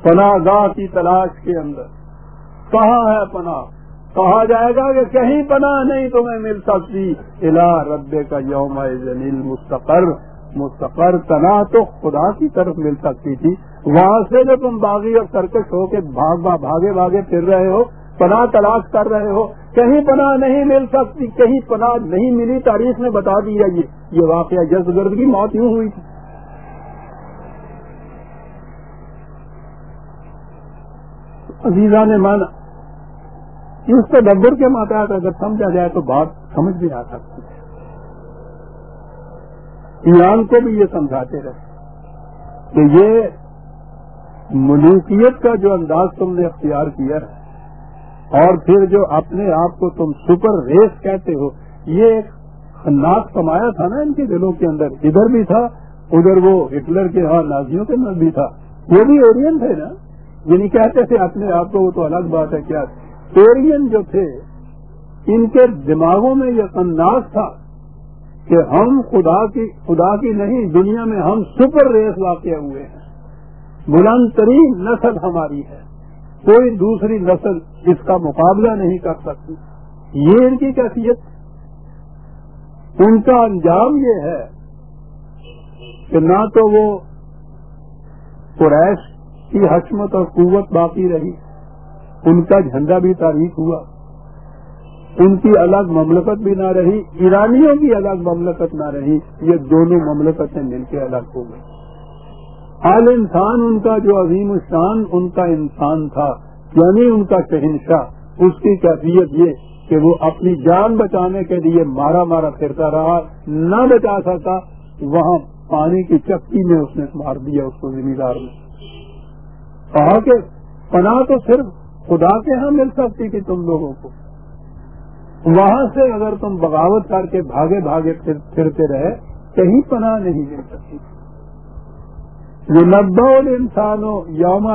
پناہ گاہ کی تلاش کے اندر۔ کہاں ہے پناہ؟ کہا جائے گا کہ کہیں پناہ نہیں تمہیں مل سکتی۔ الا رب کا یوم زلیل مستقر مستقر تنا تو خدا کی طرف مل سکتی تھی۔ وہاں سے جو تم باغی اور سرکش ہو کے بھاگ بھاگے بھاگے پھر رہے ہو، پناہ تلاش کر رہے ہو، کہیں پناہ نہیں مل سکتی، کہیں پناہ نہیں ملی۔ تاریخ نے بتا دیا یہ یہ واقعہ جس گرد کی موت یوں ہوئی تھی۔ عزیزہ نے مانا اس تدبر کے ماتحت اگر سمجھا جائے تو بات سمجھ بھی آ سکتی ہے۔ ایران کو بھی یہ سمجھاتے رہے۔ کہ یہ ملوکیت کا جو انداز تم نے اختیار کیا ہے، اور پھر جو اپنے آپ کو تم سپر ریس کہتے ہو، یہ ایک خناس کمایا تھا نا ان کے دلوں کے اندر۔ ادھر بھی تھا، ادھر وہ ہٹلر کے ہاں نازیوں کے اندر بھی تھا۔ وہ بھی ایرین تھے نا یعنی کہتے تھے اپنے آپ کو وہ تو الگ بات ہے، کیا ایرین جو تھے، ان کے دماغوں میں یہ انداز تھا کہ ہم خدا کی خدا کی نہیں، دنیا میں ہم سپر ریس واقع ہوئے ہیں۔ بلند ترین نسل ہماری ہے۔ کوئی دوسری نسل اس کا مقابلہ نہیں کر سکتی۔ یہ ان کی کیفیت ان کا انجام یہ ہے کہ نہ تو وہ قریش کی حکمت اور قوت باقی رہی۔ ان کا جھنڈا بھی تاریخ ہوا۔ ان کی الگ مملکت بھی نہ رہی، ایرانیوں کی الگ مملکت نہ رہی، یہ دونوں مملکتیں مل کے الگ ہو گئی آل انسان ان کا جو عظیم الشان، ان کا انسان تھا یعنی ان کا شہنشاہ۔ اس کی کیفیت یہ کہ وہ اپنی جان بچانے کے لیے مارا مارا پھرتا رہا، نہ بچا سکا، وہاں پانی کی چکی میں اس نے مار دیا اس کو ذمہ دار نے۔ کہا کہ پناہ تو صرف خدا کے ہاں مل سکتی تھی تم لوگوں کو۔ وہاں سے اگر تم بغاوت کر کے بھاگے بھاگے پھرتے رہے، کہیں پناہ نہیں مل سکتی۔ یہ نبا انسانوں یوم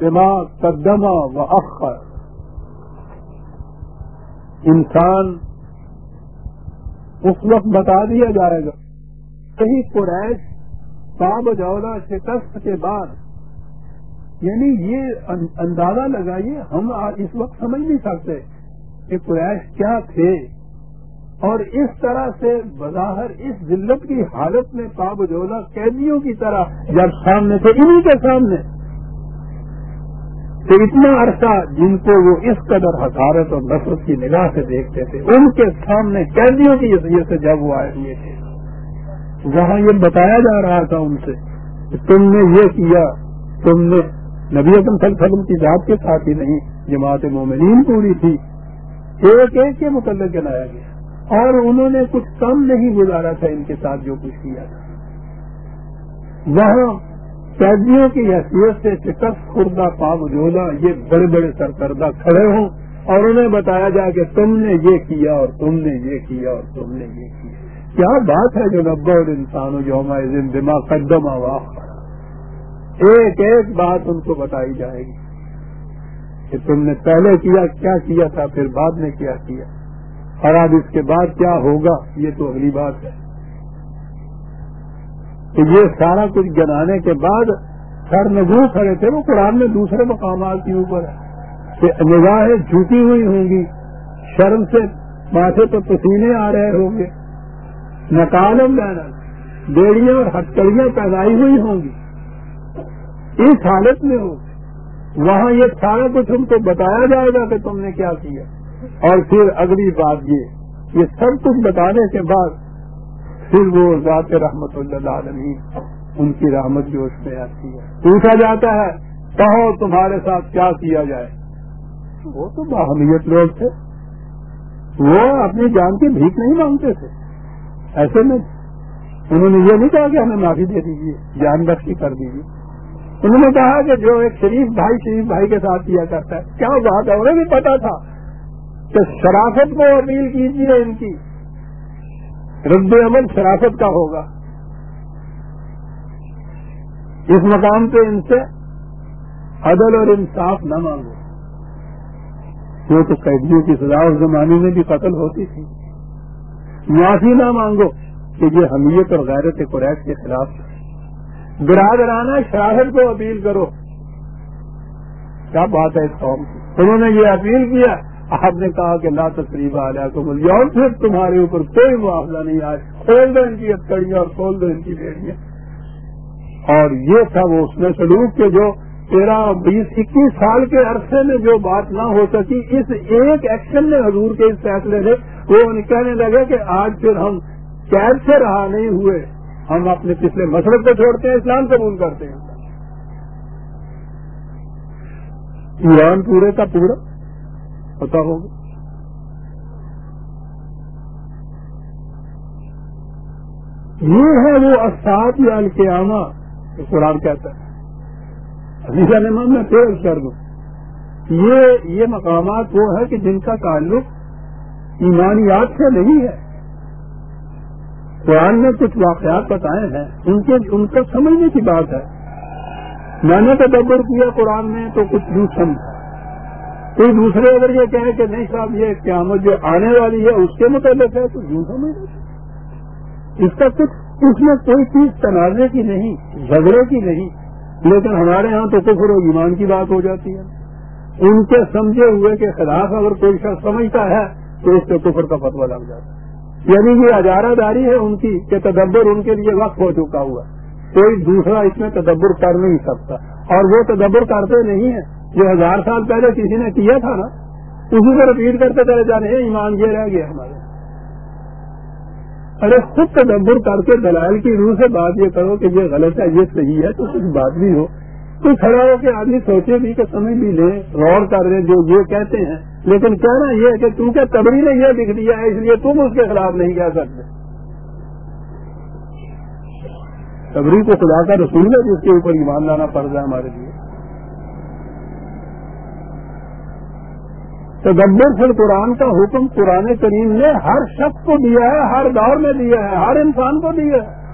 دماغ قدمہ و اخر انسان اس وقت بتا دیا جائے گا، کہیں قریش باب جولا شکست کے بعد یعنی یہ اندازہ لگائیے، ہم اس وقت سمجھ نہیں سکتے کہ قریش کیا تھے۔ اور اس طرح سے بظاہر اس ذلت کی حالت میں پاب جولا قیدیوں کی طرح جب سامنے تھے انہیں کے سامنے۔ تو اتنا عرصہ جن کو وہ اس قدر حکارت اور نفرت کی نگاہ سے دیکھتے تھے، ان کے سامنے قیدیوں کی حیثیت سے جب وہ آئے ہوئے تھے۔ وہاں یہ بتایا جا رہا تھا ان سے کہ تم نے یہ کیا، تم نے نبی اکم صلی اللہ علیہ وسلم کی ذات کے ساتھ ہی نہیں، جماعت مومنین پوری تھی۔ ایک ایک کے متعلق جلایا گیا۔ اور انہوں نے کچھ کم نہیں گزارا تھا ان کے ساتھ جو کچھ کیا تھا۔ وہاں قیدیوں کی حیثیت سے شکست خوردہ پاپ یہ بڑے بڑے سرکردہ کھڑے ہوں اور انہیں بتایا جائے کہ تم نے یہ کیا اور تم نے یہ کیا اور تم نے یہ کیا۔ کیا بات ہے جو نبا اور انسان یوم دماغ قدم آواز ایک ایک بات ان کو بتائی جائے گی کہ تم نے پہلے کیا کیا کیا تھا، پھر بعد میں کیا کیا۔ اور اب اس کے بعد کیا ہوگا، یہ تو اگلی بات ہے۔ کہ یہ سارا کچھ گنانے کے بعد سر نگو کھڑے تھے، وہ قرآن میں دوسرے مقامات کے اوپر ہے کہ نگاہیں جھوٹی ہوئی ہوں گی، شرم سے ماتھے پر پسینے آ رہے ہوں گے، نکالم لینا، بیڑیاں اور ہتکڑیاں پیدائی ہوئی ہوں گی۔ اس حالت میں ہو وہاں یہ سارا کچھ ان کو بتایا جائے گا کہ تم نے کیا کیا۔ اور پھر اگلی بات یہ یہ سب کچھ بتانے کے بعد پھر وہ ذات رحمت اللہ عالمین ان کی رحمت جو اس میں آتی ہے۔ پوچھا جاتا ہے، کہو تمہارے ساتھ کیا کیا جائے؟ وہ تو باہمیت لوگ تھے۔ وہ اپنی جان کی بھیک نہیں مانگتے تھے۔ ایسے میں انہوں نے یہ نہیں کہا کہ ہمیں معافی دے دیجیے جان بخشی کر دیجیے انہوں نے کہا کہ جو ایک شریف بھائی شریف بھائی کے ساتھ کیا کرتا ہے۔ کیا بات ہے؟ انہیں بھی پتا تھا کہ شرافت کو اپیل کیجیے ان کی۔ رد عمل شراست کا ہوگا۔ اس مقام پہ ان سے عدل اور انصاف نہ مانگو۔ وہ تو قیدیوں کی سزا اس زمانے میں بھی قتل ہوتی تھی۔ معافی نہ مانگو کہ یہ حمیت اور غیرت قریش کے خلاف برادرانہ شراہد کو اپیل کرو۔ کیا بات ہے اس قوم کی؟ انہوں نے یہ اپیل کیا۔ آپ نے کہا کہ لا تقریب آ جائے تو مل اور پھر تمہارے اوپر کوئی معاوضہ نہیں۔ آئے کھول دو ان کی اتکڑیاں اور کھول دو ان کی بیڑیاں۔ اور یہ تھا وہ اس میں سلوک کے جو تیرہ، بیس، اکیس سال کے عرصے میں جو بات نہ ہو سکی، اس ایک ایکشن میں حضور کے اس فیصلے سے وہ کہنے لگے کہ آج پھر ہم قید سے رہا نہیں ہوئے۔ ہم اپنے پچھلے مسلک کو چھوڑتے ہیں، اسلام قبول کرتے ہیں۔ ایران پورے کا پورا، پتا ہوگا۔ یہ ہے وہ اسات یا القیامہ قرآن کہتا ہے۔ عزیزہ نمان میں پھر کر دوں۔ یہ یہ مقامات وہ ہے کہ جن کا تعلق ایمانیات سے نہیں ہے۔ قرآن نے کچھ واقعات بتائے ہیں، ان کے ان کو سمجھنے کی بات ہے۔ میں نے تدبر کیا قرآن میں تو کچھ یوں سمجھا۔ کوئی دوسرے اگر یہ کہے کہ نہیں صاحب، یہ قیامت جو آنے والی ہے، اس کے متعلق ہے، تو یوں سمجھ اس کا کچھ اس میں کوئی چیز تنازع کی نہیں، جھگڑے کی نہیں۔ لیکن ہمارے ہاں تو کفر و ایمان کی بات ہو جاتی ہے۔ ان کے سمجھے ہوئے کے خلاف اگر کوئی شخص سمجھتا ہے، تو اس سے کفر کا فتوا لگ جاتا ہے۔ یعنی یہ اجارہ داری ہے ان کی کہ تدبر ان کے لیے وقت ہو چکا ہوا کوئی دوسرا اس میں تدبر کر نہیں سکتا۔ اور وہ تدبر کرتے نہیں ہیں۔ جو ہزار سال پہلے کسی نے کیا تھا نا، اسی کو رپیٹ کرتے چلے جانے ایمان یہ رہ گیا ہمارے۔ ارے خود تدبر کر کے دلائل کی روح سے بات یہ کرو کہ یہ غلط ہے، یہ صحیح ہے تو کچھ بات بھی ہو۔ تو کھڑا ہو کے آدمی سوچے بھی کہ سمجھ بھی لیں غور کر رہے جو یہ کہتے ہیں۔ لیکن کہنا یہ ہے کہ کیونکہ تبری نے یہ لکھ دیا ہے، اس لیے تم اس کے خلاف نہیں کہہ سکتے۔ تبری کو خدا کا رسول ہے، جس کے اوپر ایمان لانا پڑ رہا ہے ہمارے لیے۔ تدبر پھر قرآن کا حکم قرآن کریم نے ہر شخص کو دیا ہے، ہر دور میں دیا ہے، ہر انسان کو دیا ہے۔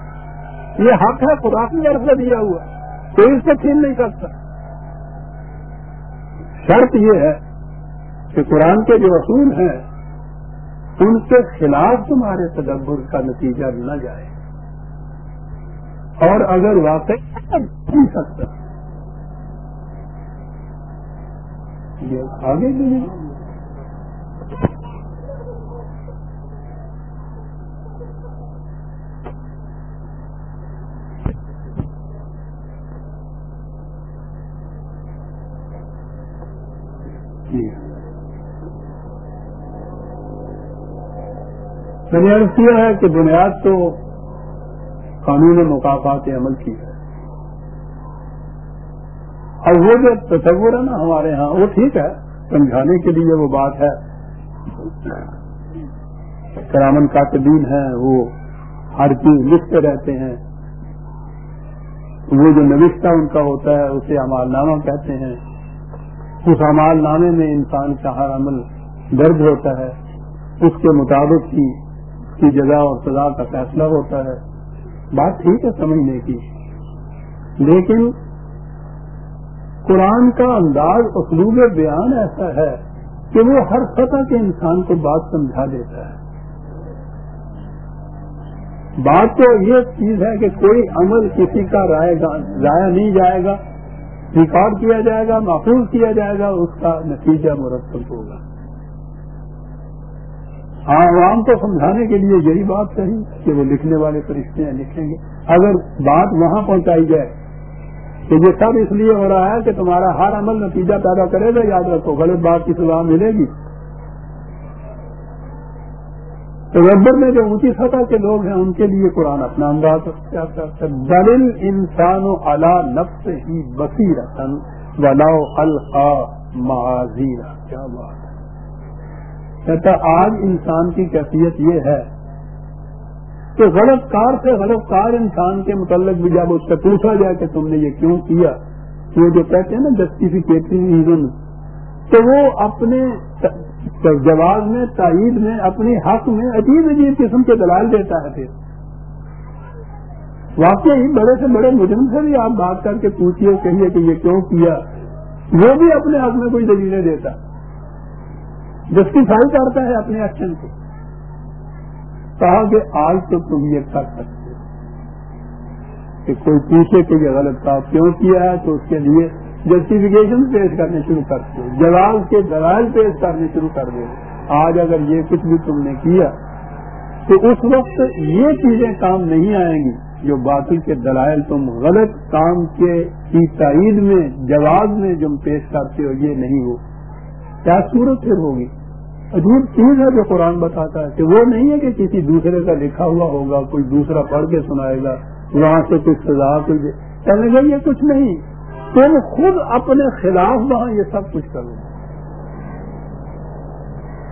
یہ حق ہے، خدا کی طرف سے دیا ہوا کوئی اس سے چھین نہیں سکتا۔ شرط یہ ہے کہ قرآن کے جو اصول ہیں، ان کے خلاف تمہارے تدبر کا نتیجہ نہ جائے۔ اور اگر واقعی سکتا، یہ آگے بھی نہیں۔ جی۔ میں نے عرض کیا ہے کہ بنیاد تو قانون مقافات عمل کی ہے۔ اور وہ جو تصور ہے نا ہمارے ہاں وہ ٹھیک ہے، سمجھانے کے لیے وہ بات ہے۔ کرامن کاتبین ہیں، وہ ہر چیز لکھتے رہتے ہیں۔ وہ جو نوشتہ ان کا ہوتا ہے، اسے امال نامہ کہتے ہیں۔ اس امال نامے میں انسان کا ہر عمل درد ہوتا ہے، اس کے مطابق ہی کی جگہ اور سزا کا فیصلہ ہوتا ہے۔ بات ٹھیک ہے سمجھنے کی۔ لیکن قرآن کا انداز، اسلوب بیان ایسا ہے کہ وہ ہر سطح کے انسان کو بات سمجھا دیتا ہے۔ بات تو یہ چیز ہے کہ کوئی عمل کسی کا رائے ضائع نہیں جائے گا ریکارڈ کیا جائے گا، محفوظ کیا جائے گا، اس کا نتیجہ مرتب ہوگا۔ ہاں عوام کو سمجھانے کے لیے یہی بات کہی کہ وہ لکھنے والے فرشتے ہیں، لکھیں گے۔ اگر بات وہاں پہنچائی جائے کہ یہ سب اس لیے ہو رہا ہے کہ تمہارا ہر عمل نتیجہ پیدا کرے گا، یاد رکھو، غلط بات کی سزا ملے گی۔ تو میں جو اونچی سطح کے لوگ ہیں ان کے لیے قرآن اپنا انداز کیا کرتا ہے انسان و الا نفس ہی بسی رسن ولاؤ الخا معذیرہ کیا بات ہے؟ کہتا آج انسان کی کیفیت یہ ہے کہ غلط کار سے غلط کار انسان کے متعلق بھی جب اس سے پوچھا جائے کہ تم نے یہ کیوں کیا، وہ جو کہتے ہیں نا جسٹیفیکیٹری ریزن تو وہ اپنے جواز میں، تائید میں اپنی حق میں عجیب عجیب قسم کے دلال دیتا ہے پھر۔ واقعی بڑے سے بڑے مجرم سے بھی آپ بات کر کے پوچھیے کہیے کہ یہ کیوں کیا؟ وہ بھی اپنے حق میں کوئی دلیلیں دیتا۔ جسٹیفائی کرتا ہے اپنے ایکشن کو۔ کہا کہ آج تو تم یہ کر سکتے کہ کوئی پوچھے کہ یہ غلط کام کیوں کیا ہے تو اس کے لیے جسٹیفیکیشن پیش کرنے شروع کرتے جواب کے دلائل پیش کرنے شروع کر دے آج اگر یہ کچھ بھی تم نے کیا، تو اس وقت یہ چیزیں کام نہیں آئیں گی جو باطل کے دلائل تم غلط کام کے کی تائید میں جواب میں جو پیش کرتے ہو، یہ نہیں ہو۔ کیا صورت پھر ہوگی؟ عجیب چیز ہے جو قرآن بتاتا ہے کہ وہ نہیں ہے کہ کسی دوسرے کا لکھا ہوا ہوگا، کوئی دوسرا پڑھ کے سنائے گا، وہاں سے کچھ سزا، کوئی کہنے گا یہ کچھ نہیں۔ تم خود اپنے خلاف وہاں یہ سب کچھ کرو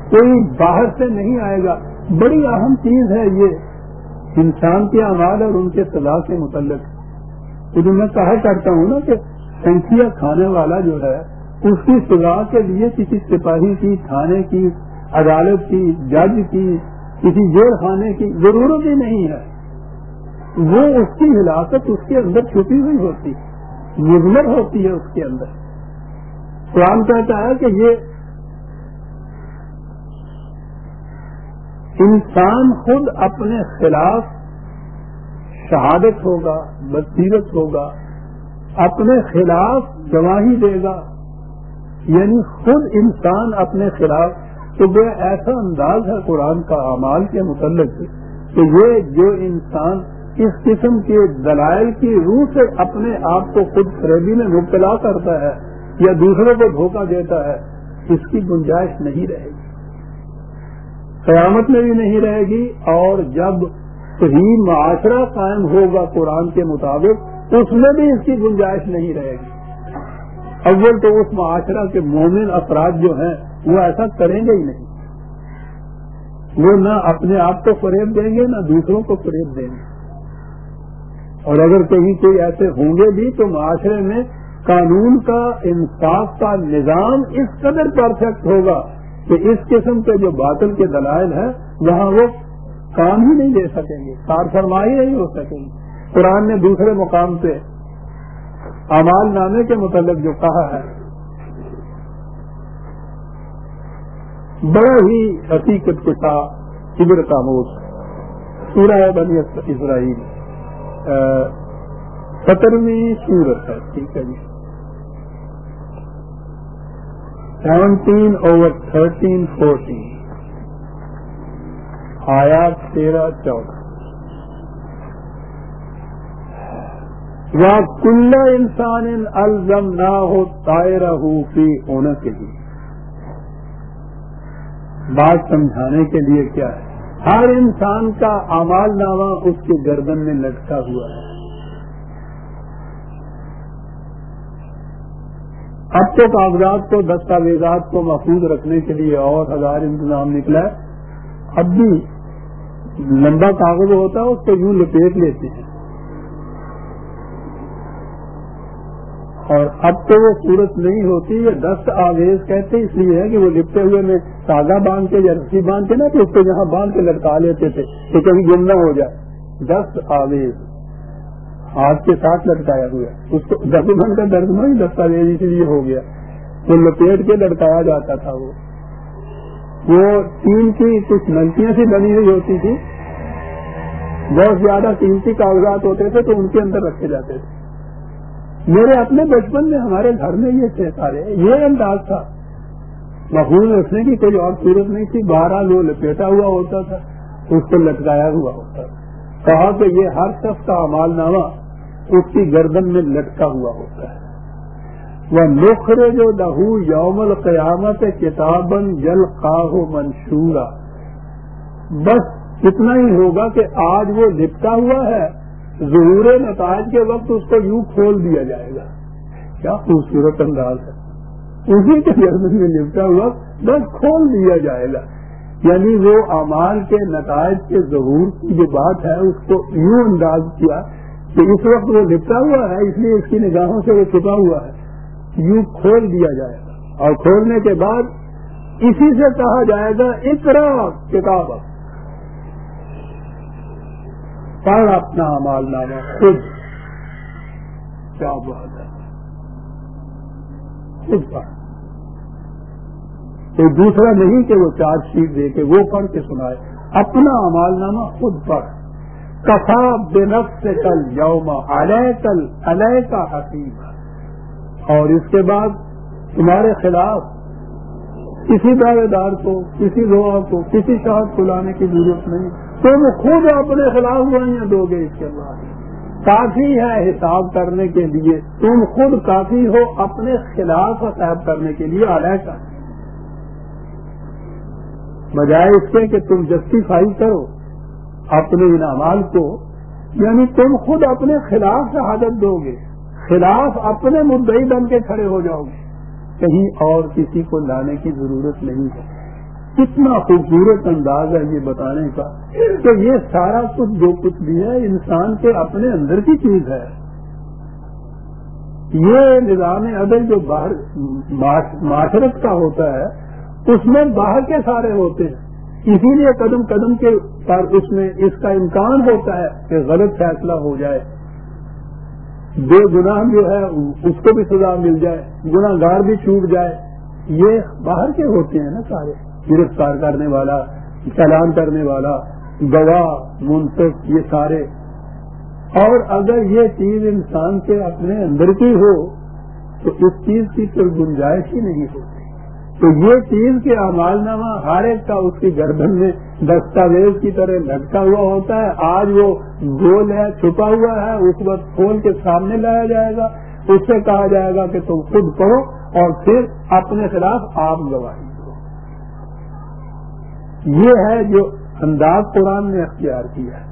کوئی باہر سے نہیں آئے گا۔ بڑی اہم چیز ہے یہ، انسان کے اعمال اور ان کے سزا سے متعلق۔ جو میں کہا کرتا ہوں نا کہ سنکھیا کھانے والا جو ہے، اس کی سزا کے لیے کسی سپاہی کی، تھانے کی، عدالت کی، جج کی، کسی جیل خانے کی ضرورت ہی نہیں ہے۔ وہ اس کی ہلاکت اس کے اندر چھپی ہوئی ہوتی۔ مزمر ہوتی ہے اس کے اندر۔ قرآن کہتا ہے کہ یہ انسان خود اپنے خلاف شہادت ہوگا، بصیرت ہوگا، اپنے خلاف گواہی دے گا۔ یعنی خود انسان اپنے خلاف، تو وہ ایسا انداز ہے قرآن کا اعمال کے متعلق کہ یہ جو انسان اس قسم کے دلائل کی روح سے اپنے آپ کو خود فریبی میں مبتلا کرتا ہے یا دوسروں کو دھوکہ دیتا ہے، اس کی گنجائش نہیں رہے گی۔ قیامت میں بھی نہیں رہے گی اور جب صحیح معاشرہ قائم ہوگا قرآن کے مطابق، اس میں بھی اس کی گنجائش نہیں رہے گی۔ اول تو اس معاشرہ کے مومن افراد جو ہیں، وہ ایسا کریں گے ہی نہیں۔ وہ نہ اپنے آپ کو فریب دیں گے، نہ دوسروں کو فریب دیں گے۔ اور اگر کہیں کوئی ایسے ہوں گے بھی تو معاشرے میں قانون کا انصاف کا نظام اس قدر پرفیکٹ ہوگا کہ اس قسم کے جو باطل کے دلائل ہیں، وہاں وہ کام ہی نہیں دے سکیں گے کار فرمائی نہیں ہو سکیں گی۔ قرآن نے دوسرے مقام پہ امال نامے کے متعلق جو کہا ہے، بڑا ہی حقیقت کے ساتھ عبرت آموز۔ سورہ بنی اسرائیل۔ سترویں سورت ہے، ٹھیک ہے جی۔ Seventeen over thirteen fourteen. آیا تیرہ، چودہ۔ یا کل انسان الزم نہ ہو تائرہ فی ہونے کے لیے بات سمجھانے کے لیے کیا ہے؟ ہر انسان کا امال نامہ اس کے گردن میں لٹکا ہوا ہے۔ اب تو کاغذات کو، دستاویزات کو محفوظ رکھنے کے لیے اور ہزار انتظام نکلا ہے۔ اب بھی لمبا کاغذ ہوتا ہے، اس کو یوں لپیٹ لیتے ہیں۔ اور اب تو وہ صورت نہیں ہوتی، یہ دست آویز کہتے اس لیے ہے کہ وہ لپٹے ہوئے میں تازہ باندھ کے یا رسی باندھ کے نا تو اس کو یہاں باندھ کے لٹکا لیتے تھے کہ کہیں گم نہ ہو جائے۔ دست آویز۔ ہاتھ کے ساتھ لٹکایا ہوا۔ اس کو دس کا درد نہیں دستاویز اس لیے ہو گیا۔ وہ لپیٹ کے لٹکایا جاتا تھا وہ۔ وہ تین کی کچھ نلکیاں سی بنی ہوئی ہوتی تھی۔ بہت زیادہ قیمتی کاغذات ہوتے تھے تو ان کے اندر رکھے جاتے تھے۔ میرے اپنے بچپن میں ہمارے گھر میں یہ تھے سارے یہ انداز تھا۔ محفوظ رکھنے کی کوئی اور صورت نہیں تھی، بارہ جو لپیٹا ہوا ہوتا تھا، اس کو لٹکایا ہوا ہوتا تھا۔ کہا کہ یہ ہر شخص کا امال نامہ اس کی گردن میں لٹکا ہوا ہوتا ہے۔ وہ نخر جو لہو یوم القیامت کتابن جل خاہ منشورا۔ بس اتنا ہی ہوگا کہ آج وہ لپٹا ہوا ہے۔ ظہور نتائج کے وقت اس کو یوں کھول دیا جائے گا۔ کیا خوبصورت انداز ہے۔ اسی کے جرمن میں لپٹا ہوا بس کھول دیا جائے گا۔ یعنی وہ امال کے نتائج کے ظہور کی جو بات ہے، اس کو یوں انداز کیا کہ اس وقت وہ لپٹا ہوا ہے، اس لیے اس کی نگاہوں سے وہ چھپا ہوا ہے۔ یوں کھول دیا جائے گا۔ اور کھولنے کے بعد اسی سے کہا جائے گا اتنا کتاب پڑھ اپنا مال نامہ خود۔ کیا بات ہے؟ خود پڑھ۔ کوئی دوسرا نہیں کہ وہ چارج شیٹ دے کے وہ پڑھ کے سنائے۔ اپنا امال نامہ خود پڑھ۔ کفا بے نقص سے کل یوم علیہ کل علیہ کا حقیق اور اس کے بعد تمہارے خلاف کسی دعوے دار کو، کسی لوہا کو، کسی شہد کو لانے کی ضرورت نہیں۔ تم خود اپنے خلاف وہاں دو گے اس کے بعد۔ کافی ہے حساب کرنے کے لیے۔ تم خود کافی ہو اپنے خلاف حساب کرنے کے لیے کا بجائے اس سے کہ تم جسٹیفائی کرو اپنے انعامات کو۔ یعنی تم خود اپنے خلاف شہادت دو گے۔ خلاف اپنے مدعی بن کے کھڑے ہو جاؤ گے۔ کہیں اور کسی کو لانے کی ضرورت نہیں ہے۔ کتنا خوبصورت انداز ہے یہ بتانے کا کہ یہ سارا کچھ جو کچھ بھی ہے، انسان کے اپنے اندر کی چیز ہے۔ یہ نظام عدل جو باہر معاشرت کا ہوتا ہے، اس میں باہر کے سارے ہوتے ہیں۔ اسی لیے قدم قدم کے پر اس میں اس کا امکان ہوتا ہے کہ غلط فیصلہ ہو جائے۔ بے گناہ جو ہے، اس کو بھی سزا مل جائے۔ گناہ گار بھی چھوٹ جائے۔ یہ باہر کے ہوتے ہیں نا سارے۔ گرفتار کرنے والا چلان کرنے والا، گواہ منصف یہ سارے۔ اور اگر یہ چیز انسان کے اپنے اندر کی ہو، تو اس چیز کی کوئی گنجائش ہی نہیں ہوتی۔ تو یہ چیز کے امال نامہ ہر ایک کا اس کی گردن میں دستاویز کی طرح لٹکا ہوا ہوتا ہے۔ آج وہ گول ہے، چھپا ہوا ہے، اس وقت کھول کے سامنے لایا جائے گا۔ اس سے کہا جائے گا کہ تم خود پڑھو اور پھر اپنے خلاف آپ گواہی۔ یہ ہے جو انداز قرآن نے اختیار کیا ہے۔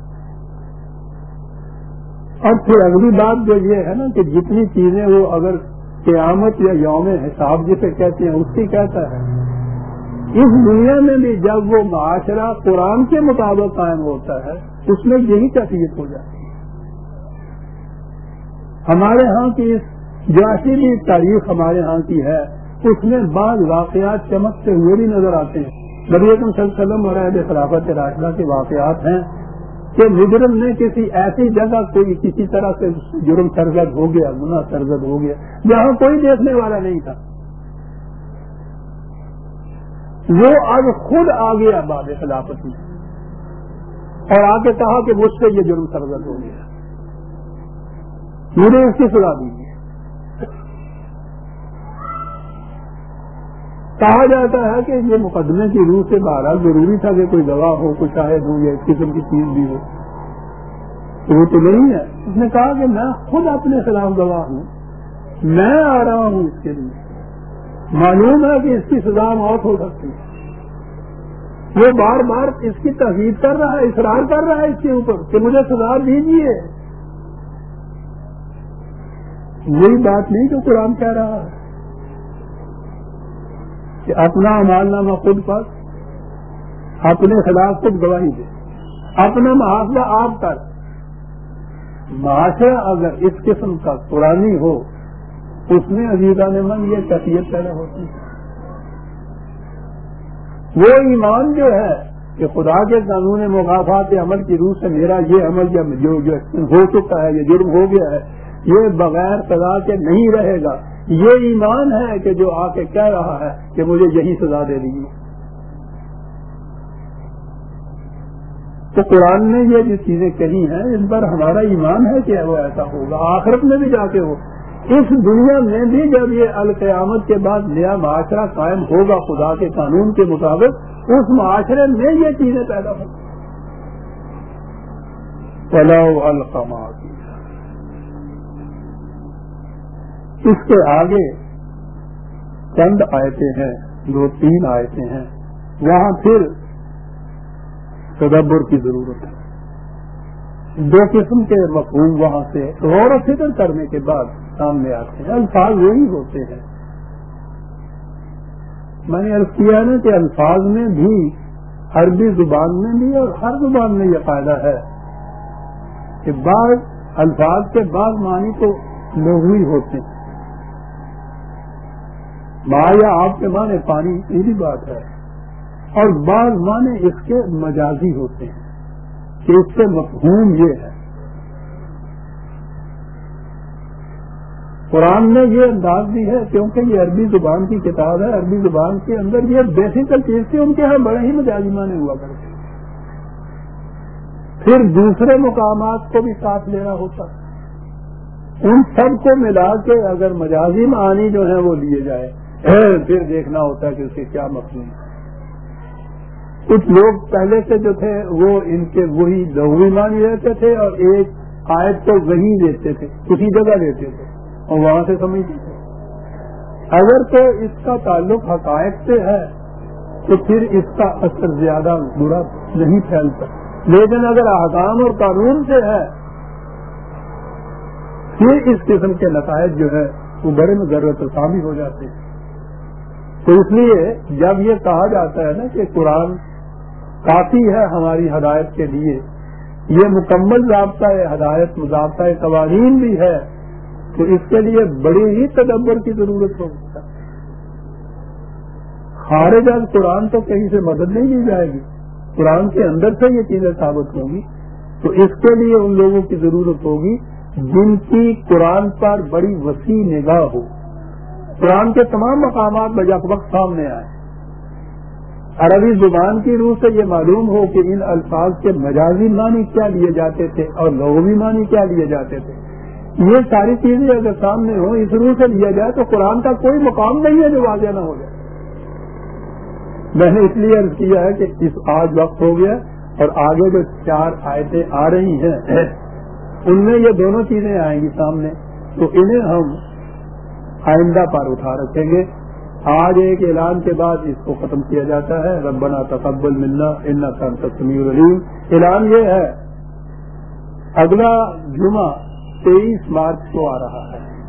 اور پھر اگلی بات جو یہ ہے نا کہ جتنی چیزیں وہ اگر قیامت یا یوم حساب جسے کہتے ہیں، اس کی کہتا ہے۔ اس دنیا میں بھی جب وہ معاشرہ قرآن کے مطابق قائم ہوتا ہے، اس میں یہی کیفیت ہو جاتی ہے۔ ہمارے ہاں کی جیسی بھی تاریخ ہمارے ہاں کی ہے، اس میں بعض واقعات چمکتے ہوئے بھی نظر آتے ہیں۔ نبی اکم صلی اللہ علیہ وسلم اور عہد خلافت راشدہ کے واقعات ہیں کہ مجرم نے کسی ایسی جگہ کوئی کسی طرح سے جرم سرزد ہو گیا گنا سرزد ہو گیا، جہاں کوئی دیکھنے والا نہیں تھا۔ وہ آج خود آ گیا باد خلافت میں۔ اور آ کے کہا کہ مجھ سے یہ جرم سرزد ہو گیا۔ مجھے اس کی سزا دیجیے کہا جاتا ہے کہ یہ مقدمے کی روح سے باہر ضروری تھا کہ کوئی گواہ ہو کچھ شاہد ہو، یا اس قسم کی چیز بھی ہو۔ وہ تو نہیں ہے۔ اس نے کہا کہ میں خود اپنے خلاف گواہ ہوں۔ میں آ رہا ہوں اس کے لیے۔ معلوم ہے کہ اس کی سزا موت ہو سکتی ہے۔ وہ بار بار اس کی تحریر کر رہا ہے، اصرار کر رہا ہے اس کے اوپر کہ مجھے سزا دیجیے وہی بات نہیں جو قرآن کہہ رہا ہے۔ کہ اپنا مالنامہ خود پر، اپنے خلاف خود گواہی دے۔ اپنا محافظہ آپ کر معاشرہ اگر اس قسم کا پرانی ہو، اس میں عزیزہ نے من یہ کیفیت پیدا ہوتی ہے۔ وہ ایمان جو ہے کہ خدا کے قانون مقافات عمل کی روح سے میرا یہ عمل جو ہو چکا ہے، یہ جرم ہو گیا ہے، یہ بغیر سزا کے نہیں رہے گا۔ یہ ایمان ہے کہ جو آ کے کہہ رہا ہے کہ مجھے یہی سزا دے دیجیے۔ تو قرآن نے یہ جو چیزیں کہی ہیں ان پر ہمارا ایمان ہے کہ وہ ایسا ہوگا۔ آخرت میں بھی جا کے ہو اس دنیا میں بھی جب یہ القیامت کے بعد نیا معاشرہ قائم ہوگا خدا کے قانون کے مطابق، اس معاشرے میں یہ چیزیں پیدا ہوں۔ چلو القمات اس کے آگے چند آیتیں ہیں، دو تین آیتیں ہیں۔ وہاں پھر تدبر کی ضرورت ہے۔ دو قسم کے مفہوم وہاں سے غور و فکر کرنے کے بعد سامنے آتے ہیں، الفاظ وہی ہوتے ہیں۔ میں نے عرض کیا نا کہ الفاظ میں بھی، عربی زبان میں بھی اور ہر زبان میں یہ فائدہ ہے کہ بعض الفاظ کے بعض معنی تو لغوی ہوتے ہیں۔ ماں یا آپ کے معنی پانی یہی بات ہے۔ اور بعض معنی اس کے مجازی ہوتے ہیں کہ اس سے مفہوم یہ ہے۔ قرآن نے یہ انداز دی ہے کیونکہ یہ عربی زبان کی کتاب ہے۔ عربی زبان کے اندر یہ بیسیکل چیز تھی، ان کے یہاں بڑے ہی مجازی معنی ہوا کرتے پھر دوسرے مقامات کو بھی ساتھ لینا ہوتا۔ ان سب کو ملا کے اگر مجازی معنی جو ہیں وہ لیے جائے پھر دیکھنا ہوتا ہے کہ اس کے کیا مقصود ہے کچھ لوگ پہلے سے جو تھے، وہ ان کے وہی لغوی مانی رہتے تھے اور ایک آیت کو وہیں دیتے تھے، کسی جگہ دیتے تھے اور وہاں سے سمجھتے تھے۔ اگر تو اس کا تعلق حقائق سے ہے، تو پھر اس کا اثر زیادہ برا نہیں پھیلتا۔ لیکن اگر احکام اور قانون سے ہے، پھر اس قسم کے نتائج جو ہے، وہ بڑے میں ضرورت شامل ہو جاتے ہیں۔ تو اس لیے جب یہ کہا جاتا ہے نا کہ قرآن کافی ہے ہماری ہدایت کے لیے، یہ مکمل ضابطہ ہے، ہدایت ضابطہ قوانین بھی ہے، تو اس کے لیے بڑی ہی تدبر کی ضرورت ہوگی خارج از قرآن تو کہیں سے مدد نہیں لی جائے گی، قرآن کے اندر سے یہ چیزیں ثابت ہوں گی۔ تو اس کے لیے ان لوگوں کی ضرورت ہوگی جن کی قرآن پر بڑی وسیع نگاہ ہو۔ قرآن کے تمام مقامات بجا وقت سامنے آئے۔ عربی زبان کی روح سے یہ معلوم ہو کہ ان الفاظ کے مجازی معنی کیا لیے جاتے تھے اور لغوی معنی کیا لیے جاتے تھے۔ یہ ساری چیزیں اگر سامنے ہوں، اس روح سے لیا جائے تو قرآن کا کوئی مقام نہیں ہے جو واضح نہ ہو جائے۔ میں نے اس لیے عرض کیا ہے کہ اس آج وقت ہو گیا اور آگے جو چار آیتیں آ رہی ہیں، ان میں یہ دونوں چیزیں آئیں گی سامنے۔ تو انہیں ہم آئندہ پر اٹھا رکھیں گے۔ آج ایک اعلان کے بعد اس کو ختم کیا جاتا ہے۔ ربنا تقبل ملنا ان کا تسمی العلیم۔ اعلان یہ ہے، اگلا جمعہ تیئیس مارچ کو آ رہا ہے۔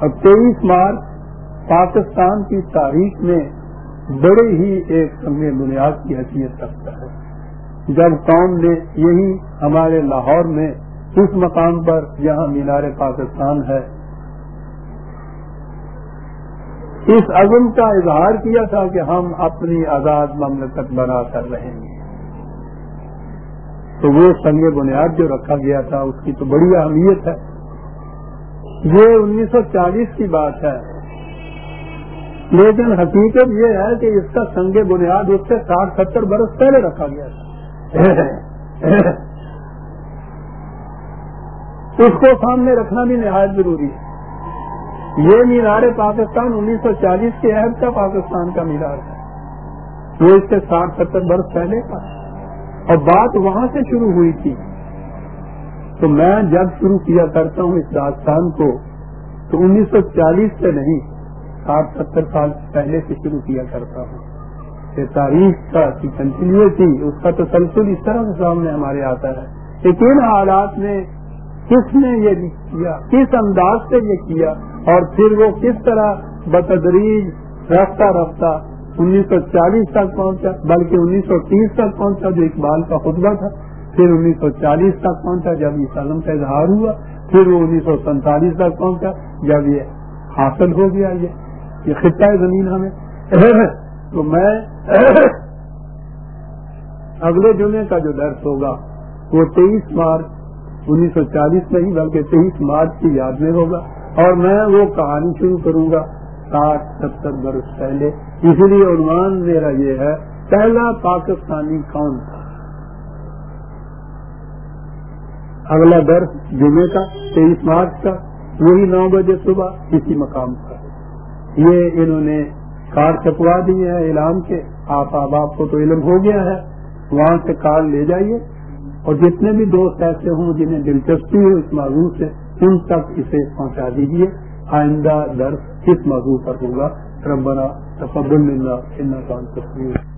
اور تیئیس مارچ پاکستان کی تاریخ میں بڑے ہی ایک سنگ بنیاد کی حیثیت رکھتا ہے۔ جب قوم نے یہی ہمارے لاہور میں اس مقام پر جہاں مینار پاکستان ہے اس عزم کا اظہار کیا تھا کہ ہم اپنی آزاد مملکت بنا کر رہیں گے۔ تو وہ سنگ بنیاد جو رکھا گیا تھا، اس کی تو بڑی اہمیت ہے۔ یہ انیس سو چالیس کی بات ہے۔ لیکن حقیقت یہ ہے کہ اس کا سنگ بنیاد اس سے ساٹھ ستر برس پہلے رکھا گیا تھا۔ اس کو سامنے رکھنا بھی نہایت ضروری ہے۔ یہ مینار پاکستان انیس سو چالیس کے عہد کا پاکستان کا مینار ہے۔ وہ اس سے ساٹھ ستر برس پہلے کا۔ اور بات وہاں سے شروع ہوئی تھی۔ تو میں جب شروع کیا کرتا ہوں اس داستان کو، تو انیس سو چالیس سے نہیں، ساٹھ ستر سال پہلے سے شروع کیا کرتا ہوں۔ یہ تاریخ کا کنٹینیوٹی اس کا تسلسل اس طرح سے سامنے ہمارے آتا ہے۔ کہ ان حالات میں کس نے یہ کیا؟ کس انداز سے یہ کیا؟ اور پھر وہ کس طرح بتدریج رفتہ رفتہ انیس سو چالیس تک پہنچا، بلکہ انیس سو تیس تک پہنچا جو اقبال کا خطبہ تھا، پھر انیس سو چالیس تک پہنچا جب یہ سلم کا اظہار ہوا، پھر وہ انیس سو سینتالیس تک پہنچا جب یہ حاصل ہو گیا، یہ یہ خطہ زمین ہمیں۔ تو میں اگلے جمعے کا جو درس ہوگا، وہ تیئیس مارچ انیس سو چالیس میں ہی، بلکہ تیئیس مارچ کی یاد میں ہوگا۔ اور میں وہ کہانی شروع کروں گا ساٹھ ستر برس پہلے۔ اسی لیے عنوان میرا یہ ہے، پہلا پاکستانی کون تھا؟ اگلا درس جمعے کا، تیئیس مارچ کا، وہی نو بجے صبح اسی مقام پر۔ یہ انہوں نے کارڈ چھپوا دیے ہیں اعلان کے۔ آپ آپ کو تو علم ہو گیا ہے۔ وہاں سے کارڈ لے جائیے۔ اور جتنے بھی دوست ایسے ہوں جنہیں دلچسپی ہو اس موضوع سے، ان تک اسے پہنچا دیجیے آئندہ درس کس موضوع پر ہوگا۔ ربنا تقبل اللہ ان کا تصویر